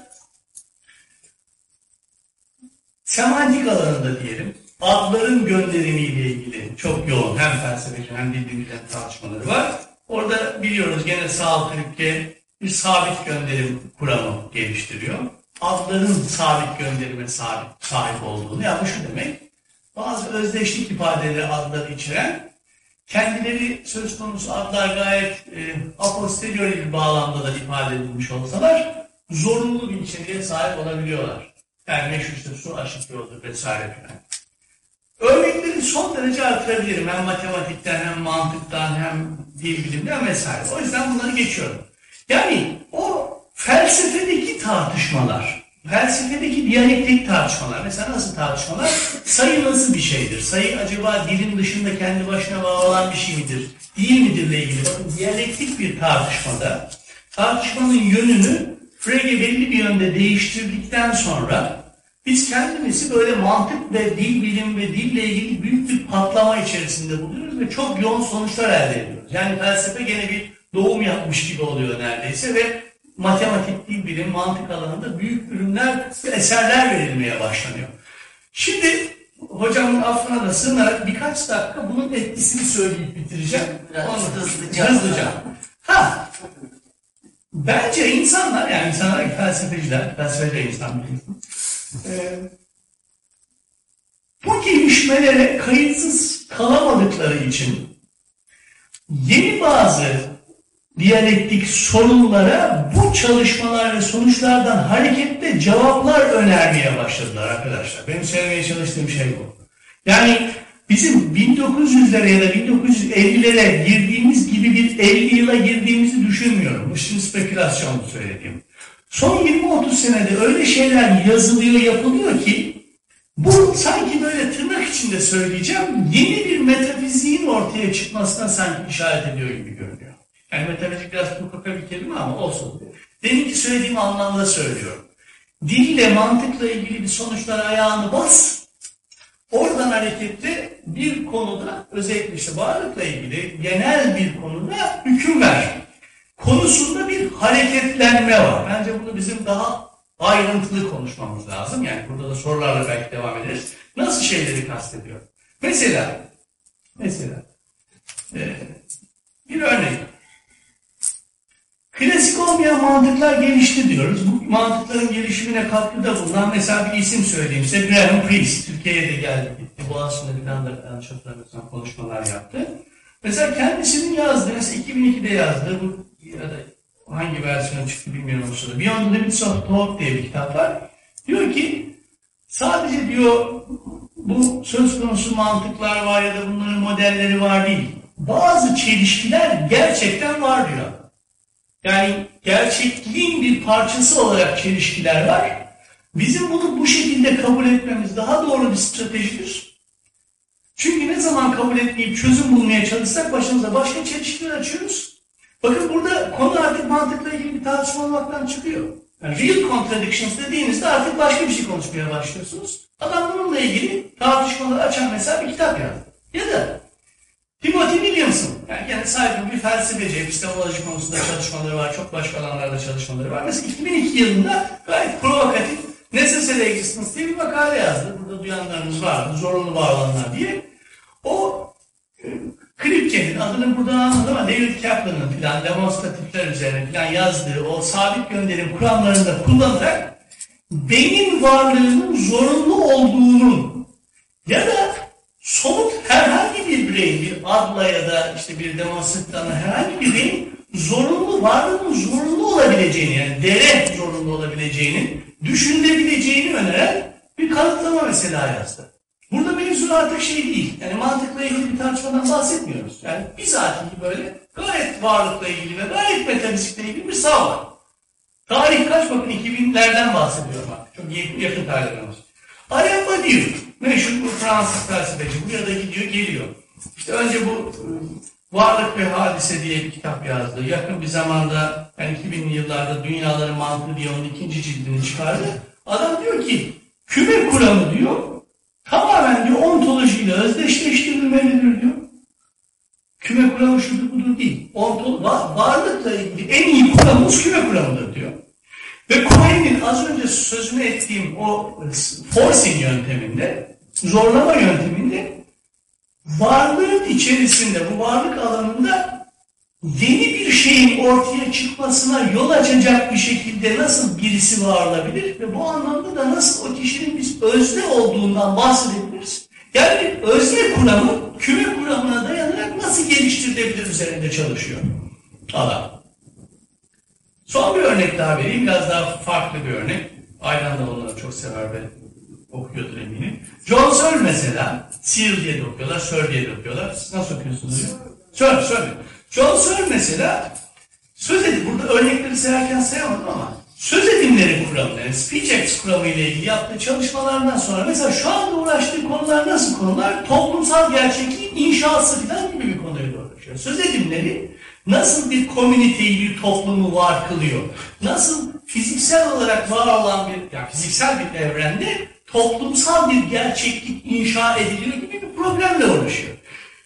semantik alanında diyelim adların gönderimiyle ilgili çok yoğun hem felsefeci hem dil bilimcilerin tartışmaları var. Orada biliyoruz gene Sağ Kripke bir sabit gönderim kuramı geliştiriyor. Adların sabit gönderime sahip, sahip olduğunu. Yani bu şu demek. Bazı özdeşlik ifadeleri adları içeren kendileri söz konusu adlar gayet e, a posteriori bir bağlamda da ifade edilmiş olsalar zorunlu bir içeriğe sahip olabiliyorlar. Yani meşhur işte su aşık yoldur vesaire filan. Örnekleri son derece artırabilirim. Hem matematikten hem mantıktan hem dil bilimden vesaire. O yüzden bunları geçiyorum. Yani o felsefedeki tartışmalar, felsefedeki diyalektik tartışmalar, mesela nasıl tartışmalar? Sayı nasıl bir şeydir? Sayı acaba dilin dışında kendi başına var olan bir şey midir? Değil midirle ilgili. Bakın diyalektik bir tartışmada tartışmanın yönünü Frege belli bir yönde değiştirdikten sonra biz kendimizi böyle mantık ve dil bilim ve dille ilgili büyük bir patlama içerisinde buluyoruz ve çok yoğun sonuçlar elde ediyoruz. Yani felsefe gene bir doğum yapmış gibi oluyor neredeyse ve matematik, dil bilim, mantık alanında büyük ürünler ve eserler verilmeye başlanıyor. Şimdi hocamın affına da sığınarak birkaç dakika bunun etkisini söyleyip bitireceğim. Biraz Onu- hızlıca. Hızlıca. Ha, bence insanlar yani insanlar felsefeciler, felsefeci insan. Ee, bu gelişmelere kayıtsız kalamadıkları için yeni bazı diyalektik sorunlara bu çalışmalar ve sonuçlardan hareketle cevaplar önermeye başladılar arkadaşlar. Benim söylemeye çalıştığım şey bu. Yani bizim 1900'lere ya da 1950'lere girdiğimiz gibi bir 50 yıla girdiğimizi düşünmüyorum. Bu şimdi spekülasyon söylediğim. Son 20-30 senede öyle şeyler yazılıyor, yapılıyor ki bu sanki böyle tırnak içinde söyleyeceğim yeni bir metafiziğin ortaya çıkmasına sanki işaret ediyor gibi görünüyor. Yani metafizik biraz kukaka bir kelime ama olsun. Deminki söylediğim anlamda söylüyorum. Dille, mantıkla ilgili bir sonuçlara ayağını bas. Oradan hareketle bir konuda özellikle işte varlıkla ilgili genel bir konuda hüküm ver. Konusunda bir hareketlenme var. Bence bunu bizim daha ayrıntılı konuşmamız lazım. Yani burada da sorularla belki devam ederiz. Nasıl şeyleri kastediyor? Mesela, mesela e, bir örnek. Klasik olmayan mantıklar gelişti diyoruz. Bu mantıkların gelişimine katkıda bulunan mesela bir isim söyleyeyim size. Graham Priest. Türkiye'ye de geldi gitti. Boğaziçi'nde bir anda yanlış hatırlamıyorsam konuşmalar yaptı. Mesela kendisinin yazdığı, mesela 2002'de yazdığı bu ya da hangi versiyon çıktı bilmiyorum o sırada. Beyond the Limits of Thought diye bir kitap var. Diyor ki sadece diyor bu söz konusu mantıklar var ya da bunların modelleri var değil. Bazı çelişkiler gerçekten var diyor. Yani gerçekliğin bir parçası olarak çelişkiler var. Bizim bunu bu şekilde kabul etmemiz daha doğru bir stratejidir. Çünkü ne zaman kabul etmeyip çözüm bulmaya çalışsak başımıza başka çelişkiler açıyoruz. Bakın burada konu artık mantıkla ilgili bir tartışma olmaktan çıkıyor. Yani real contradictions dediğinizde artık başka bir şey konuşmaya başlıyorsunuz. Adam bununla ilgili tartışmaları açan mesela bir kitap yazdı. Ya da Timothy Williamson, yani yani saygın bir felsefeci, epistemoloji konusunda çalışmaları var, çok başka alanlarda çalışmaları var. Mesela 2002 yılında gayet provokatif Necessary Existence diye bir makale yazdı. Burada duyanlarınız var, zorunlu bağlananlar diye. O e, Kripke'nin adını burada anladım ama David Kaplan'ın filan demonstratifler üzerine filan yazdığı o sabit gönderim kuramlarını da kullanarak beynin varlığının zorunlu olduğunun ya da somut herhangi bir bireyin, bir adla ya da işte bir demonstratiften herhangi bir bireyin zorunlu, varlığının zorunlu olabileceğini yani dere zorunlu olabileceğinin düşünülebileceğini öneren bir kanıtlama mesela yazdı. Burada mevzu artık şey değil. Yani mantıkla ilgili bir tartışmadan bahsetmiyoruz. Yani bizatihi böyle gayet varlıkla ilgili ve gayet metafizikle ilgili bir saha var. Tarih kaç bakın 2000'lerden bahsediyorum artık. Çok yakın, yakın tarihlerden bahsediyorum. Meşhur bu Fransız felsefeci. Buraya da gidiyor, geliyor. İşte önce bu e, Varlık ve Hadise diye bir kitap yazdı. Yakın bir zamanda, yani 2000'li yıllarda Dünyaların Mantığı diye onun ikinci cildini çıkardı. Adam diyor ki, küme kuramı diyor, tamamen diyor ontolojiyle özdeşleştirilmelidir diyor. Küme kuramı şudur budur değil. Ontol va- varlıkla ilgili en iyi kuramımız küme kuramıdır diyor. Ve Cohen'in az önce sözünü ettiğim o forcing yönteminde, zorlama yönteminde varlığın içerisinde, bu varlık alanında yeni bir şeyin ortaya çıkmasına yol açacak bir şekilde nasıl birisi varolabilir ve bu anlamda da nasıl o kişinin biz özne olduğundan bahsedebiliriz. Yani özne kuramı küme kuramına dayanarak nasıl geliştirilebilir üzerinde çalışıyor adam. Son bir örnek daha vereyim. Biraz daha farklı bir örnek. Aydan da onları çok sever ve okuyordur eminim. John Searle mesela. Searle diye de okuyorlar, Searle diye de okuyorlar. Siz nasıl okuyorsunuz? Searle, Searle. John Searle mesela söz edim, burada örnekleri sayarken sayamadım ama söz edimleri kuramı, yani speech acts kuramı ile ilgili yaptığı çalışmalardan sonra mesela şu anda uğraştığı konular nasıl konular? Toplumsal gerçekliğin inşası falan gibi bir konuyla uğraşıyor. Söz edimleri nasıl bir komüniteyi, bir toplumu var kılıyor? Nasıl fiziksel olarak var olan bir, yani fiziksel bir evrende toplumsal bir gerçeklik inşa ediliyor gibi bir problemle uğraşıyor.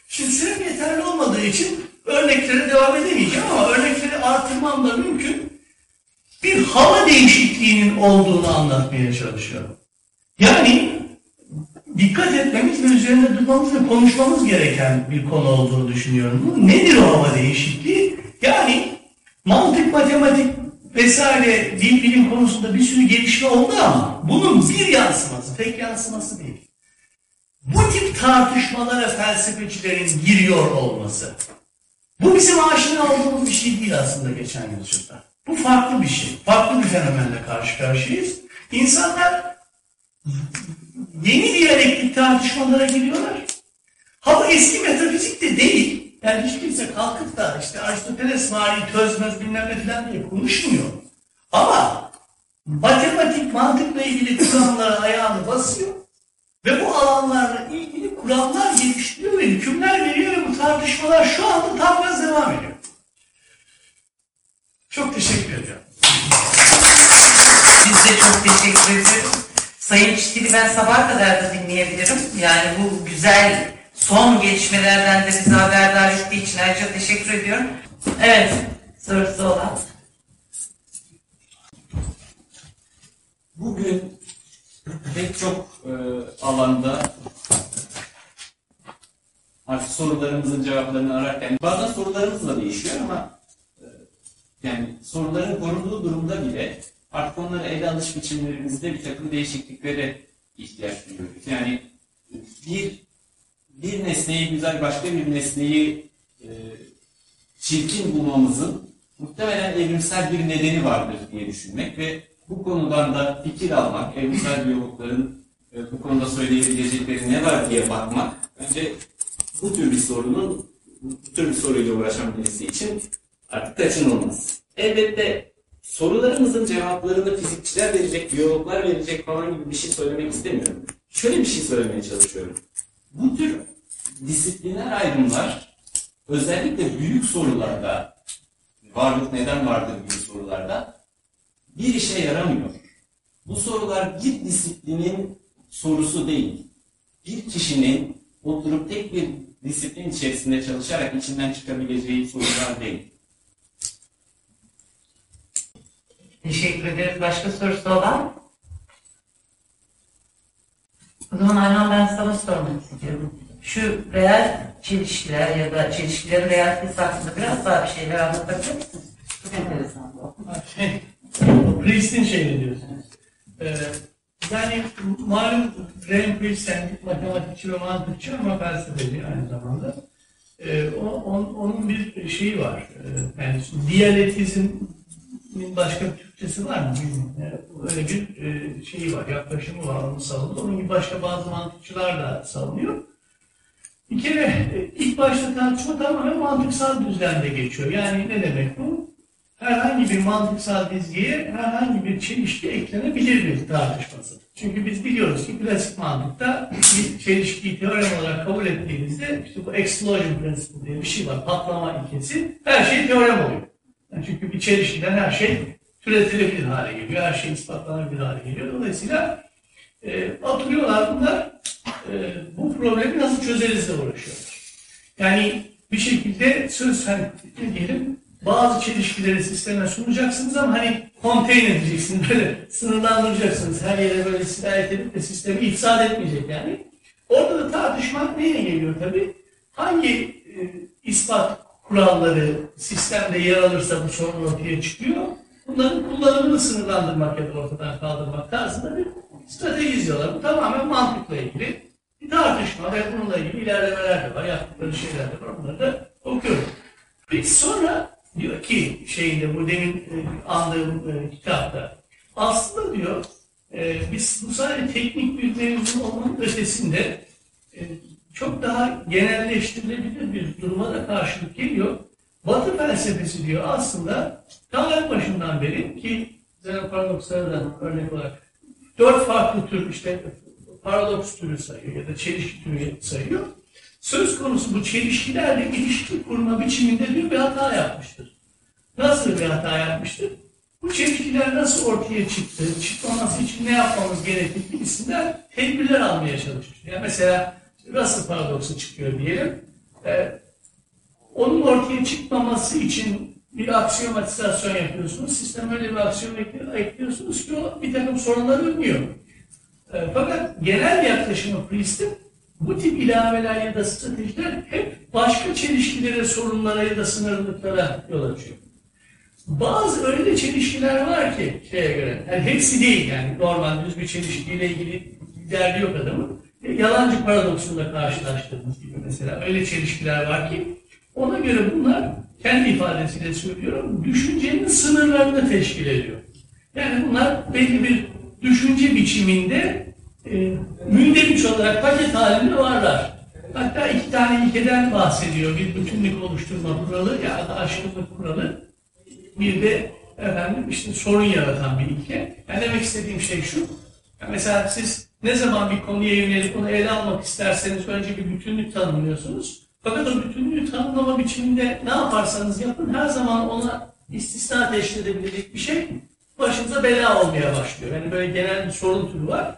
Şimdi sürem yeterli olmadığı için örneklere devam edemeyeceğim ama örnekleri artırmam da mümkün. Bir hava değişikliğinin olduğunu anlatmaya çalışıyorum. Yani dikkat etmemiz ve üzerinde durmamız ve konuşmamız gereken bir konu olduğunu düşünüyorum. Bu nedir o hava değişikliği? Yani mantık, matematik vesaire dil bilim konusunda bir sürü gelişme oldu ama bunun bir yansıması, tek yansıması değil. Bu tip tartışmalara felsefecilerin giriyor olması. Bu bizim aşina olduğumuz bir şey değil aslında geçen yüzyılda. Bu farklı bir şey. Farklı bir fenomenle karşı karşıyayız. İnsanlar yeni diyalektik tartışmalara giriyorlar. Ha eski metafizik de değil. Yani hiç kimse kalkıp da işte Aristoteles vari tözmez bilmem ne falan diye konuşmuyor. Ama matematik mantıkla ilgili kuramlara ayağını basıyor ve bu alanlarla ilgili kuramlar geliştiriyor ve hükümler veriyor ve bu tartışmalar şu anda tam gaz devam ediyor. Çok teşekkür ediyorum. Biz de çok teşekkür ederiz. Sayın Çitil'i ben sabah kadar da dinleyebilirim. Yani bu güzel son gelişmelerden de bizi haberdar ettiği için ayrıca teşekkür ediyorum. Evet, sorusu olan. Bugün pek çok e, alanda artık sorularımızın cevaplarını ararken bazen sorularımız da değişiyor ama e, yani soruların korunduğu durumda bile artık onları ele alış biçimlerimizde bir takım değişikliklere ihtiyaç duyuyoruz. Yani bir bir nesneyi güzel başka bir nesneyi e, çirkin bulmamızın muhtemelen evrimsel bir nedeni vardır diye düşünmek ve bu konudan da fikir almak, evrimsel biyologların e, bu konuda söyleyebilecekleri ne var diye bakmak önce bu tür bir sorunun bu tür bir soruyla uğraşan birisi için artık kaçınılmaz. Elbette sorularımızın cevaplarını fizikçiler verecek, biyologlar verecek falan gibi bir şey söylemek istemiyorum. Şöyle bir şey söylemeye çalışıyorum. Bu tür disipliner ayrımlar özellikle büyük sorularda varlık neden vardır gibi sorularda bir işe yaramıyor. Bu sorular bir disiplinin sorusu değil. Bir kişinin oturup tek bir disiplin içerisinde çalışarak içinden çıkabileceği sorular değil. Teşekkür ederiz. Başka sorusu olan? O zaman Ayhan ben sana sormak istiyorum. Şu reel çelişkiler ya da çelişkilerin realitesi hakkında biraz daha bir şeyler anlatabilir misin? Çok enteresan bu. Şey, Priest'in şeyini diyorsunuz. Ee, yani malum Graham Priest matematikçi ve mantıkçı ama felsefeci aynı zamanda. Ee, o, on- onun bir şeyi var. Ee, yani diyaletizm başka Türkçesi var mı bilmiyorum. Öyle bir e, şeyi var, yaklaşımı var, onu savunuyor. Onun gibi başka bazı mantıkçılar da savunuyor. Bir kere e, ilk başta tartışma tamamen mantıksal düzlemde geçiyor. Yani ne demek bu? Herhangi bir mantıksal dizgiye herhangi bir çelişki eklenebilir bir tartışması. Çünkü biz biliyoruz ki klasik mantıkta bir çelişkiyi teorem olarak kabul ettiğinizde işte bu explosion principle diye bir şey var. Patlama ilkesi. Her şey teorem oluyor. Yani çünkü bir çelişkiden her şey türetilebilir hale geliyor. Her şey ispatlanabilir hale geliyor. Dolayısıyla e, oturuyorlar bunlar e, bu problemi nasıl çözeriz de uğraşıyorlar. Yani bir şekilde söz hani diyelim bazı çelişkileri sisteme sunacaksınız ama hani konteyner edeceksiniz böyle sınırlandıracaksınız. Her yere böyle sirayet edip de sistemi ifsad etmeyecek yani. Orada da tartışma neye geliyor tabii? Hangi e, ispat kuralları sistemde yer alırsa bu sorun ortaya çıkıyor. Bunların kullanımını sınırlandırmak ya da ortadan kaldırmak tarzında bir strateji izliyorlar. Bu tamamen mantıkla ilgili bir tartışma ve bununla ilgili ilerlemeler de var, yaptıkları şeyler de var. Bunları da okuyorum. Peki sonra diyor ki şeyinde bu demin e, andığım e, kitapta aslında diyor e, biz bu sadece teknik bir mevzu olmanın ötesinde e, çok daha genelleştirilebilir bir duruma da karşılık geliyor. Batı felsefesi diyor aslında ta en başından beri ki Zeno paradokslardan örnek olarak dört farklı tür işte paradoks türü sayıyor ya da çelişki türü sayıyor. Söz konusu bu çelişkilerle ilişki kurma biçiminde diyor bir hata yapmıştır. Nasıl bir hata yapmıştır? Bu çelişkiler nasıl ortaya çıktı, çıkmaması için ne yapmamız gerektiği gibisinden tedbirler almaya çalışmış. Yani mesela Russell paradoksu çıkıyor diyelim. Ee, onun ortaya çıkmaması için bir aksiyomatizasyon yapıyorsunuz. Sistem öyle bir aksiyon ekli- ekliyorsunuz ki o bir takım sorunları önlüyor. E, fakat genel yaklaşımı Priest'in bu tip ilaveler ya da stratejiler hep başka çelişkilere, sorunlara ya da sınırlılıklara yol açıyor. Bazı öyle çelişkiler var ki şeye göre, yani hepsi değil yani normal düz bir çelişkiyle ilgili derdi yok adamın. Yalancı paradoksunda karşılaştığımız gibi mesela öyle çelişkiler var ki ona göre bunlar kendi ifadesiyle söylüyorum düşüncenin sınırlarını teşkil ediyor. Yani bunlar belli bir düşünce biçiminde e, mündemiş olarak paket halinde varlar. Hatta iki tane ilkeden bahsediyor. Bir bütünlük oluşturma kuralı ya da aşkınlık kuralı. Bir de efendim işte sorun yaratan bir ilke. Yani demek istediğim şey şu. Mesela siz ne zaman bir konuya yönelip onu ele almak isterseniz önce bir bütünlük tanımlıyorsunuz. Fakat o bütünlüğü tanımlama biçiminde ne yaparsanız yapın her zaman ona istisna teşkil edebilecek bir şey başınıza bela olmaya başlıyor. Yani böyle genel bir sorun türü var.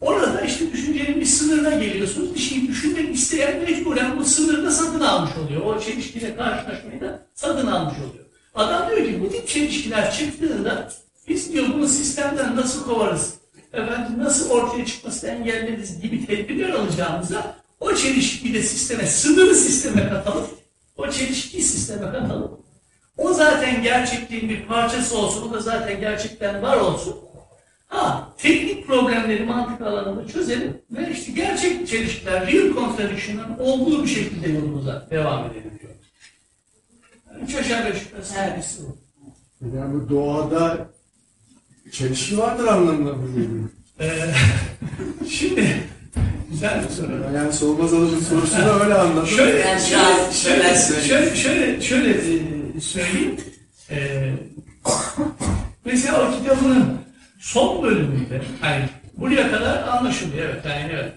Orada işte düşüncenin bir sınırına geliyorsunuz. Bir şeyi düşünmek isteyen mecburen bu sınırda satın almış oluyor. O çelişkiyle karşılaşmayı da satın almış oluyor. Adam diyor ki bu tip çelişkiler çıktığında biz diyor bunu sistemden nasıl kovarız? Efendim nasıl ortaya çıkmasını engelleriz gibi tedbirler alacağımızda o çelişkiyi de sisteme, sınırlı sisteme katalım. O çelişkiyi sisteme katalım. O zaten gerçekliğin bir parçası olsun, o da zaten gerçekten var olsun. Ha, teknik problemleri mantık alanında çözelim ve işte gerçek çelişkiler, real contradiction'ın olduğu bir şekilde yolumuza devam edelim diyor. Yani üç aşağı beş yukarı servisi bu. Yani bu doğada çelişki vardır anlamına mı geliyor? Ee, şimdi, güzel bir soru. Yani Solmaz Hanım'ın sorusunu öyle anladım. Şöyle, Ben şöyle, şöyle, şöyle şöyle, şöyle, şöyle, e, söyleyeyim. Ee, mesela o kitabının son bölümünde, hani buraya kadar anlaşılıyor, evet, yani evet.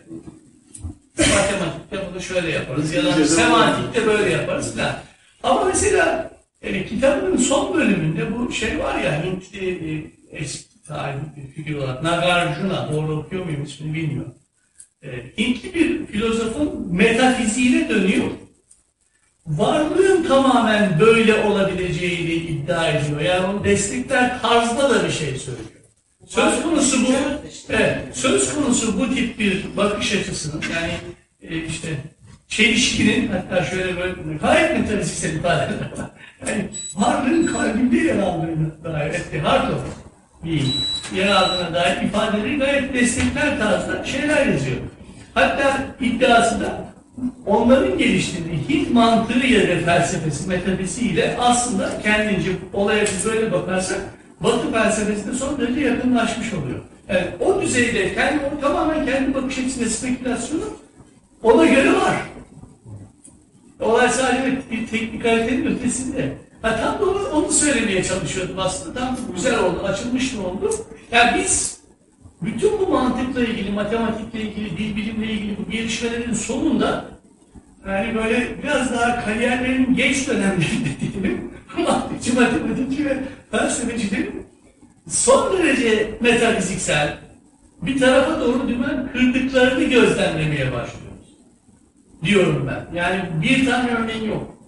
Matematikte bunu şöyle yaparız ya da semantikte böyle yaparız falan. Ama mesela e, kitabının son bölümünde bu şey var ya Hintli e, eski tarih bir figür olarak Nagarjuna, doğru okuyor muyum ismini bilmiyorum. E, Hintli bir filozofun metafiziğine dönüyor. Varlığın tamamen böyle olabileceğini iddia ediyor. Yani onu destekler tarzda da bir şey söylüyor. Söz konusu bu, evet, söz konusu bu tip bir bakış açısının yani e, işte çelişkinin hatta şöyle böyle gayet metafiziksel var. Yani varlığın kalbinde yer aldığını dair etti. Hartog bir yer aldığına dair ifadeleri gayet destekler tarzda şeyler yazıyor. Hatta iddiası da onların geliştirdiği Hint mantığı ya da felsefesi, metafiziğiyle aslında kendince olaya biz böyle bakarsak Batı felsefesine son derece yakınlaşmış oluyor. Yani o düzeyde kendi, o tamamen kendi bakış açısı ve spekülasyonu ona göre var. Olay sadece bir teknikalitenin ötesinde. Ha, tam da onu, onu söylemeye çalışıyordum aslında. Tam güzel oldu, açılmış mı oldu? Yani biz bütün bu mantıkla ilgili, matematikle ilgili, dil bilimle ilgili bu gelişmelerin sonunda yani böyle biraz daha kariyerlerin geç dönemlerinde diyelim, mantıkçı, matematikçi ve felsefecilerin son derece metafiziksel bir tarafa doğru dümen kırdıklarını gözlemlemeye başlıyoruz. Diyorum ben. Yani bir tane örneği yok.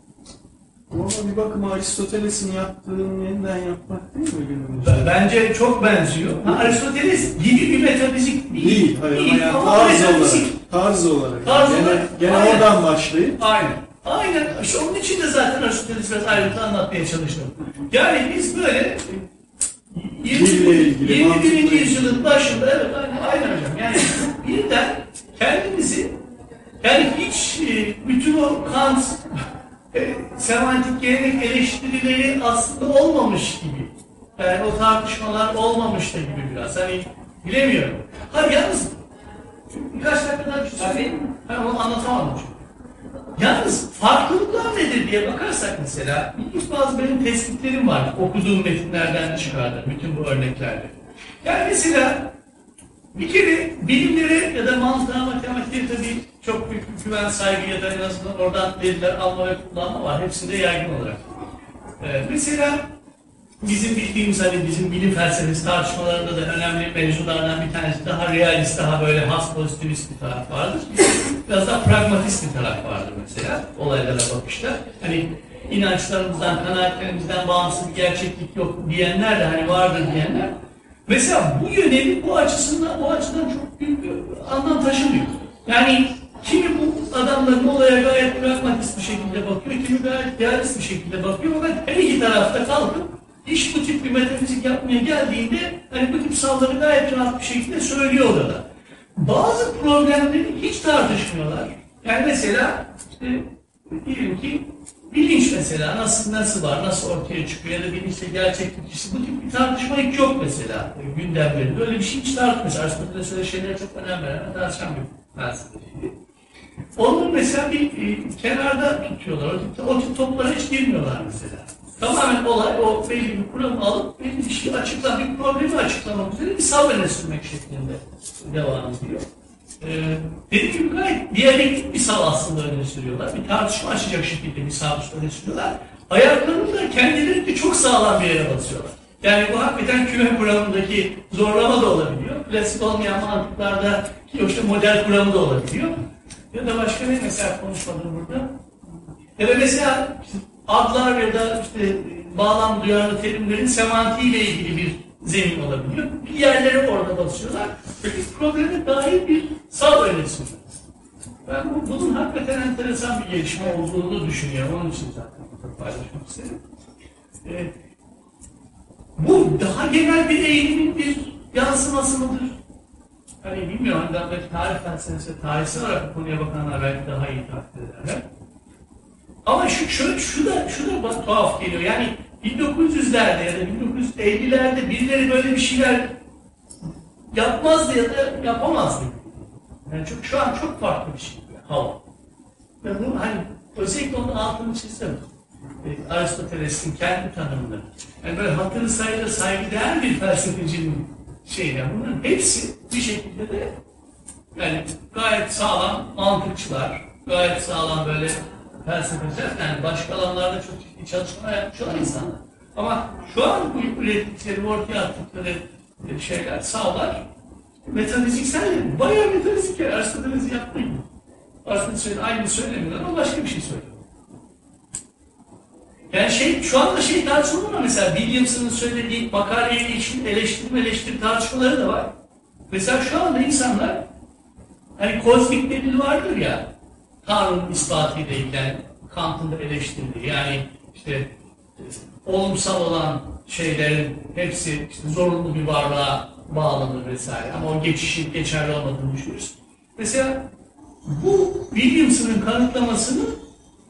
Ama bir bakıma Aristoteles'in yaptığını yeniden yapmak değil mi günümüzde? Bence çok benziyor. Ha, Aristoteles gibi bir metafizik değil. Değil, hayır ama yani ama tarz metafizik. olarak. Tarz olarak. Tarz gene, olarak, gene aynen. oradan başlayıp Aynen. Aynen. İşte onun için de zaten Aristoteles'i biraz ayrıntılı anlatmaya çalıştım. Yani biz böyle Dille ilgili, 21. mantıkla yüzyılın başında evet aynen, aynen hocam. Yani birden kendimizi yani hiç e, bütün o Kant e, semantik gelenek eleştirileri aslında olmamış gibi. Yani o tartışmalar olmamış da gibi biraz. Hani bilemiyorum. Ha yalnız birkaç dakika daha bir şey? Ben onu anlatamadım çünkü. Yalnız farklılıklar nedir diye bakarsak mesela ilginç bazı benim tespitlerim var okuduğum metinlerden çıkardım bütün bu örneklerde. Yani mesela bir kere bilimlere ya da mantığa, matematiğe tabii çok büyük bir güven, saygı ya da en azından oradan veriler alma ve kullanma var. Hepsinde yaygın olarak. Ee, mesela bizim bildiğimiz hani bizim bilim felsefesi tartışmalarında da önemli mevzulardan bir tanesi daha realist, daha böyle has pozitivist bir taraf vardır. Biraz daha pragmatist bir taraf vardır mesela olaylara bakışta. Hani inançlarımızdan, kanaatlerimizden bağımsız bir gerçeklik yok diyenler de hani vardır diyenler. Mesela bu yöneli bu açısından, o açıdan çok büyük bir anlam taşımıyor. Yani kimi bu adamların olaya gayet pragmatist bir şekilde bakıyor, kimi gayet realist bir şekilde bakıyor. Fakat her iki tarafta kalkıp iş bu tip bir metafizik yapmaya geldiğinde hani bu tip savları gayet rahat bir şekilde söylüyorlar da. Bazı problemleri hiç tartışmıyorlar. Yani mesela işte diyelim ki bilinç mesela nasıl nasıl var, nasıl ortaya çıkıyor ya da bilinçle gerçeklik ilişkisi bu tip bir tartışma hiç yok mesela e, gündemlerinde. Öyle bir şey hiç tartışmıyor. Aristoteles öyle şeylere çok önem veren tartışan bir felsefeciydi. Onu mesela bir e, kenarda tutuyorlar. O tip, o tip toplara hiç girmiyorlar mesela. Tamamen olay o belli bir kuramı alıp belli bir şey açıklam, bir problemi açıklamak üzere bir öne sürmek şeklinde devam ediyor. Ee, dediğim gibi gayet diyalektik bir sav aslında öne sürüyorlar. Bir tartışma açacak şekilde bir sav öne sürüyorlar. Ayaklarını da kendileri de çok sağlam bir yere basıyorlar. Yani bu hakikaten küme kuramındaki zorlama da olabiliyor. Klasik olmayan mantıklarda ki işte model kuramı da olabiliyor. Ya da başka ne mesela konuşmadım burada. Ya da mesela adlar ya da işte bağlam duyarlı terimlerin semantiğiyle ilgili bir zemin olabiliyor. Bir yerlere orada basıyorlar ve bir probleme dair bir sağ öğretisi. Ben bu, bunun hakikaten enteresan bir gelişme olduğunu düşünüyorum. Onun için zaten paylaşmak istedim. Ee, bu daha genel bir eğilimin bir yansıması mıdır? Hani bilmiyorum, hani belki tarih felsefesi, tarihsel olarak bu konuya bakanlar belki daha iyi takdir ederler. Ama şu, şu, şu da, şu da bak tuhaf geliyor. Yani 1900'lerde ya da 1950'lerde birileri böyle bir şeyler yapmazdı ya da yapamazdı. Yani çok, şu an çok farklı bir şey hava. Ve bu hani özellikle onun altını çizdim. E, Aristoteles'in kendi tanımını. Yani böyle hatırı sayılır saygıdeğer bir felsefecinin şeyine bunların hepsi bir şekilde de yani gayet sağlam mantıkçılar, gayet sağlam böyle felsefeciler, yani başka alanlarda çok çalışmalar yapmış olan insanlar. Ama şu an bu ürettikleri, ortaya attıkları e, şeyler, sağlar, metafiziksel, bayağı metafizik yani Aristoteles'in yaptığı gibi. Aristoteles'in aynı söylemiyorlar ama başka bir şey söylüyor. Yani şey, şu anda şey tartışmalar ama mesela Williamson'ın söylediği makaleye ilişkin eleştirme eleştiri tartışmaları da var. Mesela şu anda insanlar hani kozmik delil vardır ya Tanrı'nın ispatıyla ilgili yani Kant'ın da eleştirdiği yani işte olumsal olan şeylerin hepsi işte zorunlu bir varlığa bağlanır vesaire ama o geçişin geçerli olmadığını düşünürüz. Mesela bu Williamson'ın kanıtlamasını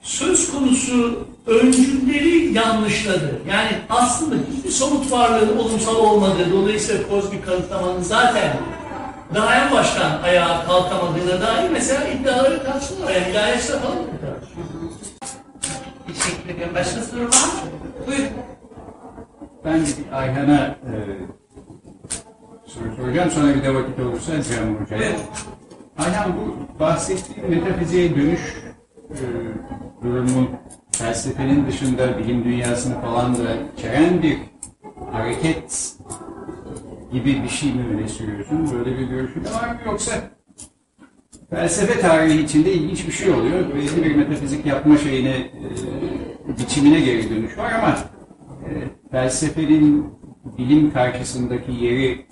söz konusu öncülleri yanlışladı. Yani aslında hiçbir somut varlığın olumsal olmadığı, dolayısıyla kozmik kanıtlamanın zaten daha en baştan ayağa kalkamadığına dair mesela iddiaları tartışılıyor. Yani ilahiyaçta falan mı? Teşekkür. Başka soru var mı? Buyurun. Ben bir Ayhan'a e, soru soracağım. Sonra bir de vakit olursa Cem Hoca'ya. Buyurun. Ayhan bu bahsettiğim metafiziğe dönüş e, durumu felsefenin dışında bilim dünyasını falan da içeren bir hareket gibi bir şey mi öne sürüyorsun? Böyle bir görüşün var mı? Yoksa felsefe tarihi içinde ilginç bir şey oluyor. Belli bir metafizik yapma şeyine, e, biçimine geri dönüş var ama e, felsefenin bilim karşısındaki yeri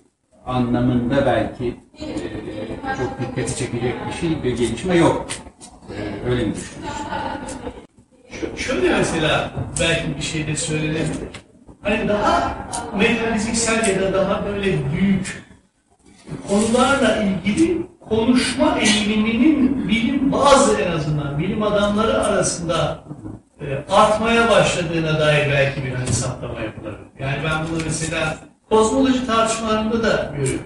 anlamında belki e, çok dikkati çekecek bir şey, bir gelişme yok. E, öyle mi Şöyle mesela belki bir şey de söylenebilir. Hani daha metafiziksel ya da daha böyle büyük konularla ilgili konuşma eğiliminin bilim bazı en azından bilim adamları arasında e, artmaya başladığına dair belki bir hani saptama yapılır. Yani ben bunu mesela kozmoloji tartışmalarında da görüyorum.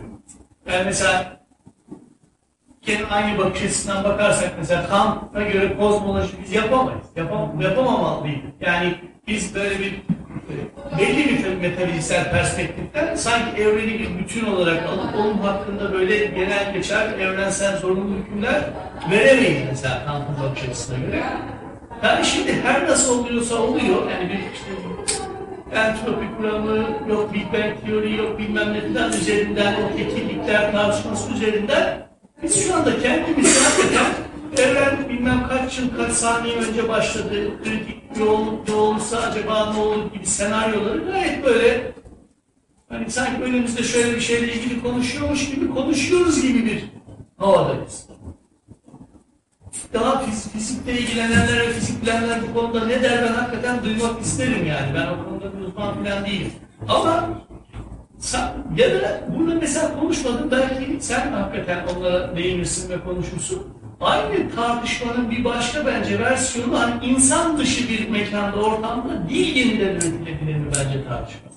Yani mesela gene aynı bakış açısından bakarsak mesela Kant'a göre kozmoloji biz yapamayız. Yapam yapamamalıydık. Yani biz böyle bir belli bir metafiziksel perspektiften sanki evreni bir bütün olarak alıp onun hakkında böyle genel geçer evrensel zorunlu hükümler veremeyiz mesela Kant'ın bakış açısına göre. Yani şimdi her nasıl oluyorsa oluyor. Yani bir işte entropi kuramı, yok Big Bang teori, yok bilmem ne filan üzerinden, o tekillikler tartışması üzerinden biz şu anda kendimizi hakikaten evren bilmem kaç yıl, kaç saniye önce başladı, kritik yoğunluk ne olursa acaba ne olur gibi senaryoları gayet böyle hani sanki önümüzde şöyle bir şeyle ilgili konuşuyormuş gibi konuşuyoruz gibi bir havadayız. Daha fiz- fizikle ilgilenenler ve fizik bilenler bu konuda ne der ben hakikaten duymak isterim yani. Ben o konuda bir uzman falan değilim. Ama ya da burada mesela konuşmadın belki sen hakikaten onlara değinirsin ve konuşursun. Aynı tartışmanın bir başka bence versiyonu hani insan dışı bir mekanda, ortamda dil yeniden üretilebilir mi bence tartışma.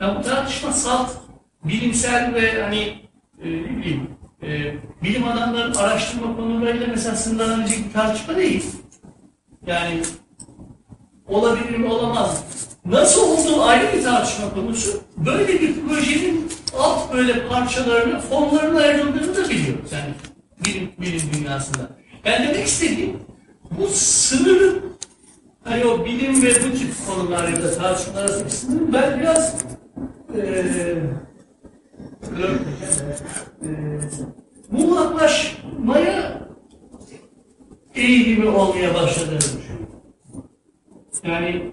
Yani bu tartışma salt, bilimsel ve hani e, ne bileyim e, bilim adamlarının araştırma konularıyla mesela sınırlanabilecek bir tartışma değil. Yani olabilir mi olamaz? Nasıl olduğu ayrı bir tartışma konusu. Böyle bir projenin alt böyle parçalarını, fonlarına ayrıldığını da biliyoruz. Yani bilim, bilim dünyasında. Ben demek istediğim bu sınırın hani o bilim ve bu tip konular ya da tartışmalar arasındaki sınırın ben biraz eee eee muğlaklaşmaya eğilimi olmaya başladığını düşünüyorum. Yani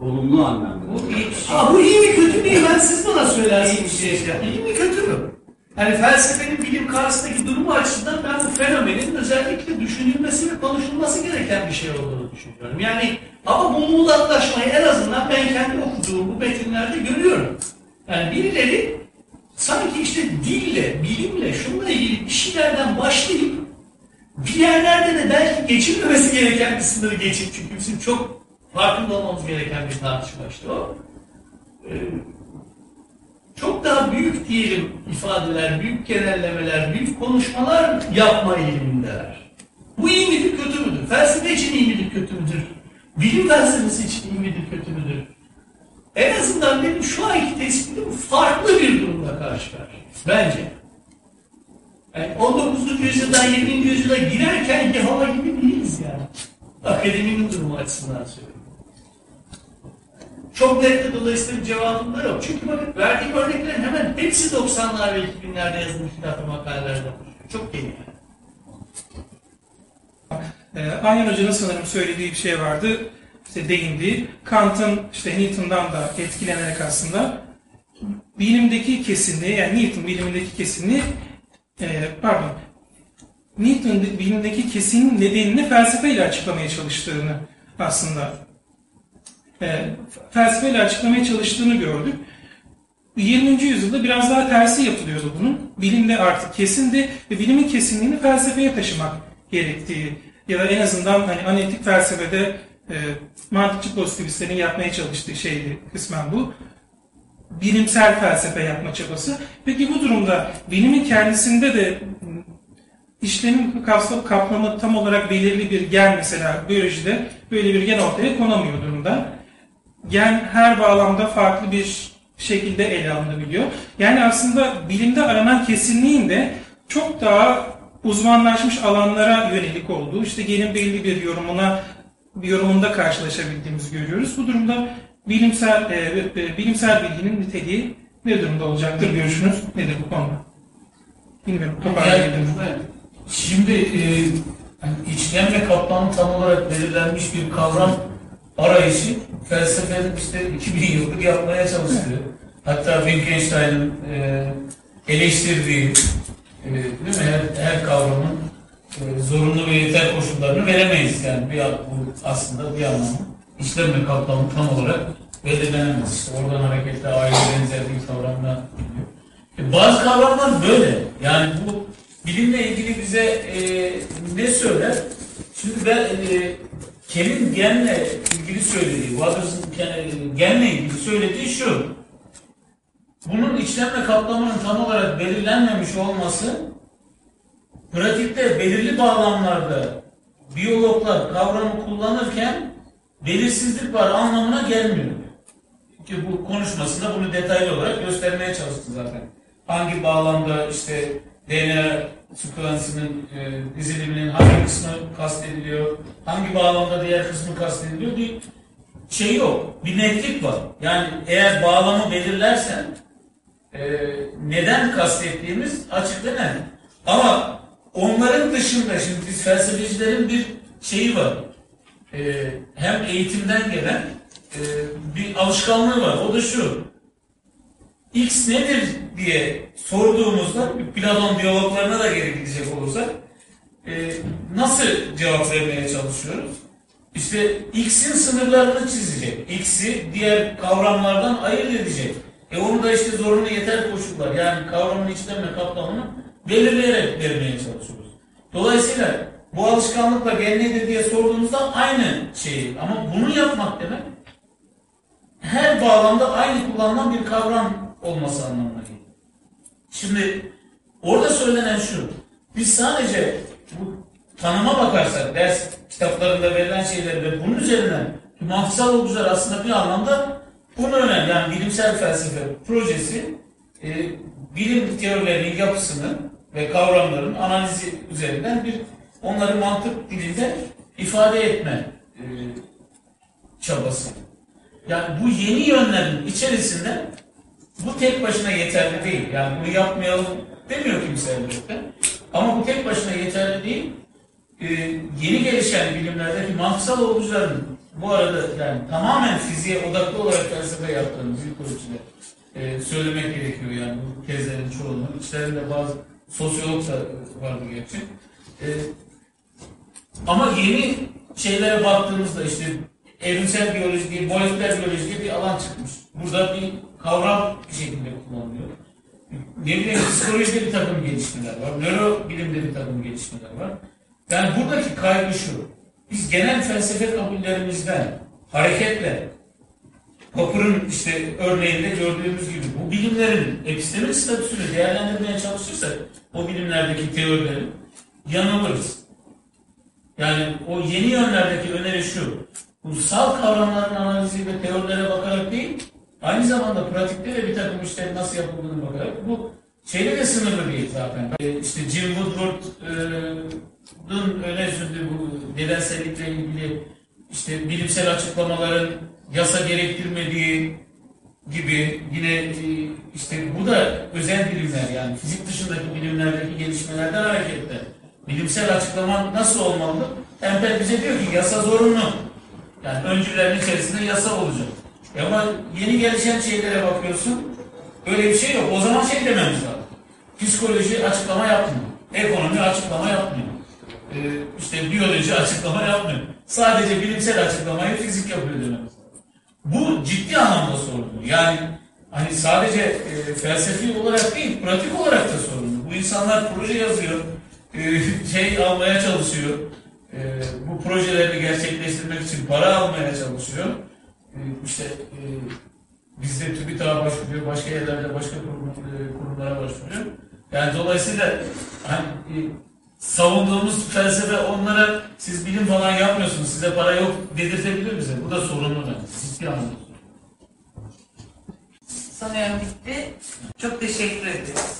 Olumlu anlamda. Bu iyi. Aa, bu iyi mi kötü mü? Ben siz bana söylersiniz. İyi, şey. iyi mi kötü? Yani felsefenin bilim karşısındaki durumu açısından ben bu fenomenin özellikle düşünülmesi ve konuşulması gereken bir şey olduğunu düşünüyorum. Yani ama bu muğlaklaşmayı en azından ben kendi okuduğum bu metinlerde görüyorum. Yani birileri sanki işte dille, bilimle, şununla ilgili bir şeylerden başlayıp bir yerlerde de belki geçilmemesi gereken bir sınırı geçip çünkü bizim çok farkında olmamız gereken bir tartışma işte o. Ee, çok daha büyük diyelim ifadeler, büyük genellemeler, büyük konuşmalar yapma eğilimindeler. Bu iyi midir, kötü müdür? Felsefe için iyi midir, kötü müdür? Bilim felsefesi için iyi midir, kötü müdür? En azından benim şu anki tespitim farklı bir durumla karşı karşıya. Bence. Yani 19. yüzyıldan 20. yüzyıla girerken Yehova gibi değiliz yani. Akademinin durumu açısından söylüyorum. Çok net de dolayısıyla cevabım da yok. Çünkü bakın verdiğim örneklerin hemen hepsi 90'lar ve 2000'lerde yazılmış kitap ve makalelerde. Çok yeni yani. Ee, Ayhan Hoca'nın sanırım söylediği bir şey vardı. İşte değindiği. Kant'ın işte Newton'dan da etkilenerek aslında bilimdeki kesinliği yani Newton bilimindeki kesinliği e, pardon Newton bilimdeki kesinin nedenini felsefeyle açıklamaya çalıştığını aslında e, felsefeyle açıklamaya çalıştığını gördük. 20. yüzyılda biraz daha tersi yapılıyordu bunun. Bilimde artık kesindi ve bilimin kesinliğini felsefeye taşımak gerektiği ya da en azından hani analitik felsefede e, mantıkçı pozitivistlerin yapmaya çalıştığı şeydi kısmen bu. Bilimsel felsefe yapma çabası. Peki bu durumda bilimin kendisinde de m, işlemin kapsam, kaplamı tam olarak belirli bir gen mesela biyolojide böyle bir gen ortaya konamıyor durumda. Gen her bağlamda farklı bir şekilde ele alınabiliyor. Yani aslında bilimde aranan kesinliğin de çok daha uzmanlaşmış alanlara yönelik olduğu, işte genin belli bir yorumuna bir yorumunda karşılaşabildiğimizi görüyoruz. Bu durumda bilimsel e, e, bilimsel bilginin niteliği ne durumda olacaktır? Görüşünüz nedir bu konuda? Bilmiyorum. Toparlayabildim mi? Şimdi e, hani içten ve kaplamı tam olarak belirlenmiş bir kavram arayışı felsefenin işte 2000 yıldır yapmaya çalıştığı, hatta Wittgenstein'in e, eleştirdiği, e, değil mi? Her, her kavramın e, zorunlu ve yeter koşullarını veremeyiz yani bir bu aslında bir anlamda işlem ve kaplamı tam olarak belirlenemez. İşte oradan hareketle aile benzerliği kavramına. E, Bazı kavramlar böyle. Yani bu bilimle ilgili bize e, ne söyler? Şimdi ben e, Kel'in genle ilgili söylediği, Waters'ın gen- genle ilgili söylediği şu. Bunun içlem ve kaplamının tam olarak belirlenmemiş olması pratikte belirli bağlamlarda biyologlar kavramı kullanırken belirsizlik var anlamına gelmiyor. Çünkü bu konuşmasında bunu detaylı olarak göstermeye çalıştı zaten. Hangi bağlamda işte DNA sekansının e, diziliminin hangi kısmı kastediliyor, hangi bağlamda diğer kısmı kastediliyor bir şey yok. Bir netlik var. Yani eğer bağlamı belirlersen e, neden kastettiğimiz açık ve net. Ama onların dışında şimdi biz felsefecilerin bir şeyi var. E, hem eğitimden gelen e, bir alışkanlığı var. O da şu. X nedir diye sorduğumuzda Platon diyaloglarına da geri gidecek olursak e, nasıl cevap vermeye çalışıyoruz? İşte X'in sınırlarını çizecek. X'i diğer kavramlardan ayırt edecek. E onu da işte zorunlu yeter koşullar yani kavramın içten ve kaplamını belirleyerek vermeye çalışıyoruz. Dolayısıyla bu alışkanlıkla gen nedir diye sorduğumuzda aynı şeyi ama bunu yapmak demek her bağlamda aynı kullanılan bir kavram olması anlamına geliyor. Şimdi orada söylenen şu. Biz sadece bu tanıma bakarsak ders kitaplarında verilen şeyleri ve bunun üzerinden mantıksal olgular aslında bir anlamda bunu önemli. Yani bilimsel felsefe projesi e, bilim teorilerinin yapısını ve kavramların analizi üzerinden bir onları mantık dilinde ifade etme e, çabası. Yani bu yeni yönlerin içerisinde bu tek başına yeterli değil. Yani bunu yapmayalım demiyor kimse elbette. Ama bu tek başına yeterli değil. Ee, yeni gelişen bilimlerdeki mantıksal olguların bu arada yani tamamen fiziğe odaklı olarak felsefe yaptığını büyük ölçüde e, söylemek gerekiyor yani bu tezlerin çoğunluğu. İçlerinde bazı sosyolog da vardı gerçi. E, ama yeni şeylere baktığımızda işte evrimsel biyoloji diye, moleküler biyoloji diye bir alan çıkmış. Burada bir kavram bir şekilde kullanılıyor. Ne bileyim psikolojide bir takım gelişmeler var, nörobilimde bir takım gelişmeler var. Yani buradaki kaygı şu, biz genel felsefe kabullerimizden hareketle Popper'ın işte örneğinde gördüğümüz gibi bu bilimlerin epistemik statüsünü değerlendirmeye çalışırsak o bilimlerdeki teorilerin yanılırız. Yani o yeni yönlerdeki öneri şu. Ulusal kavramların analizi ve teorilere bakarak değil, aynı zamanda pratikte de bir takım işlerin nasıl yapıldığını bakarak bu şeyle de sınırlı değil zaten. E, işte Jim Woodward'ın öne sürdüğü bu nedensellikle ilgili işte bilimsel açıklamaların yasa gerektirmediği gibi yine e, işte bu da özel bilimler yani fizik dışındaki bilimlerdeki gelişmelerden hareketle bilimsel açıklama nasıl olmalı? Emper bize diyor ki yasa zorunlu. Yani öncülerin içerisinde yasa olacak. E ama yeni gelişen şeylere bakıyorsun öyle bir şey yok. O zaman şey dememiz lazım. Psikoloji açıklama yapmıyor. Ekonomi açıklama yapmıyor. Ee, işte biyoloji açıklama yapmıyor. Sadece bilimsel açıklamayı fizik yapıyor dememiz. Bu ciddi anlamda sorunlu. Yani hani sadece e, felsefi olarak değil, pratik olarak da sorunlu. Bu insanlar proje yazıyor, e, şey almaya çalışıyor, e, bu projelerini gerçekleştirmek için para almaya çalışıyor. Ee, işte e, bizde TÜBİTAK'a başvuruyor, başka yerlerde başka e, kurumlara başvuruyor. Yani dolayısıyla hani e, savunduğumuz felsefe onlara siz bilim falan yapmıyorsunuz, size para yok dedirtebiliyor bize. Bu da sorunlu bence. Ciddi anlamda. Sanıyorum bitti. Çok teşekkür ederiz.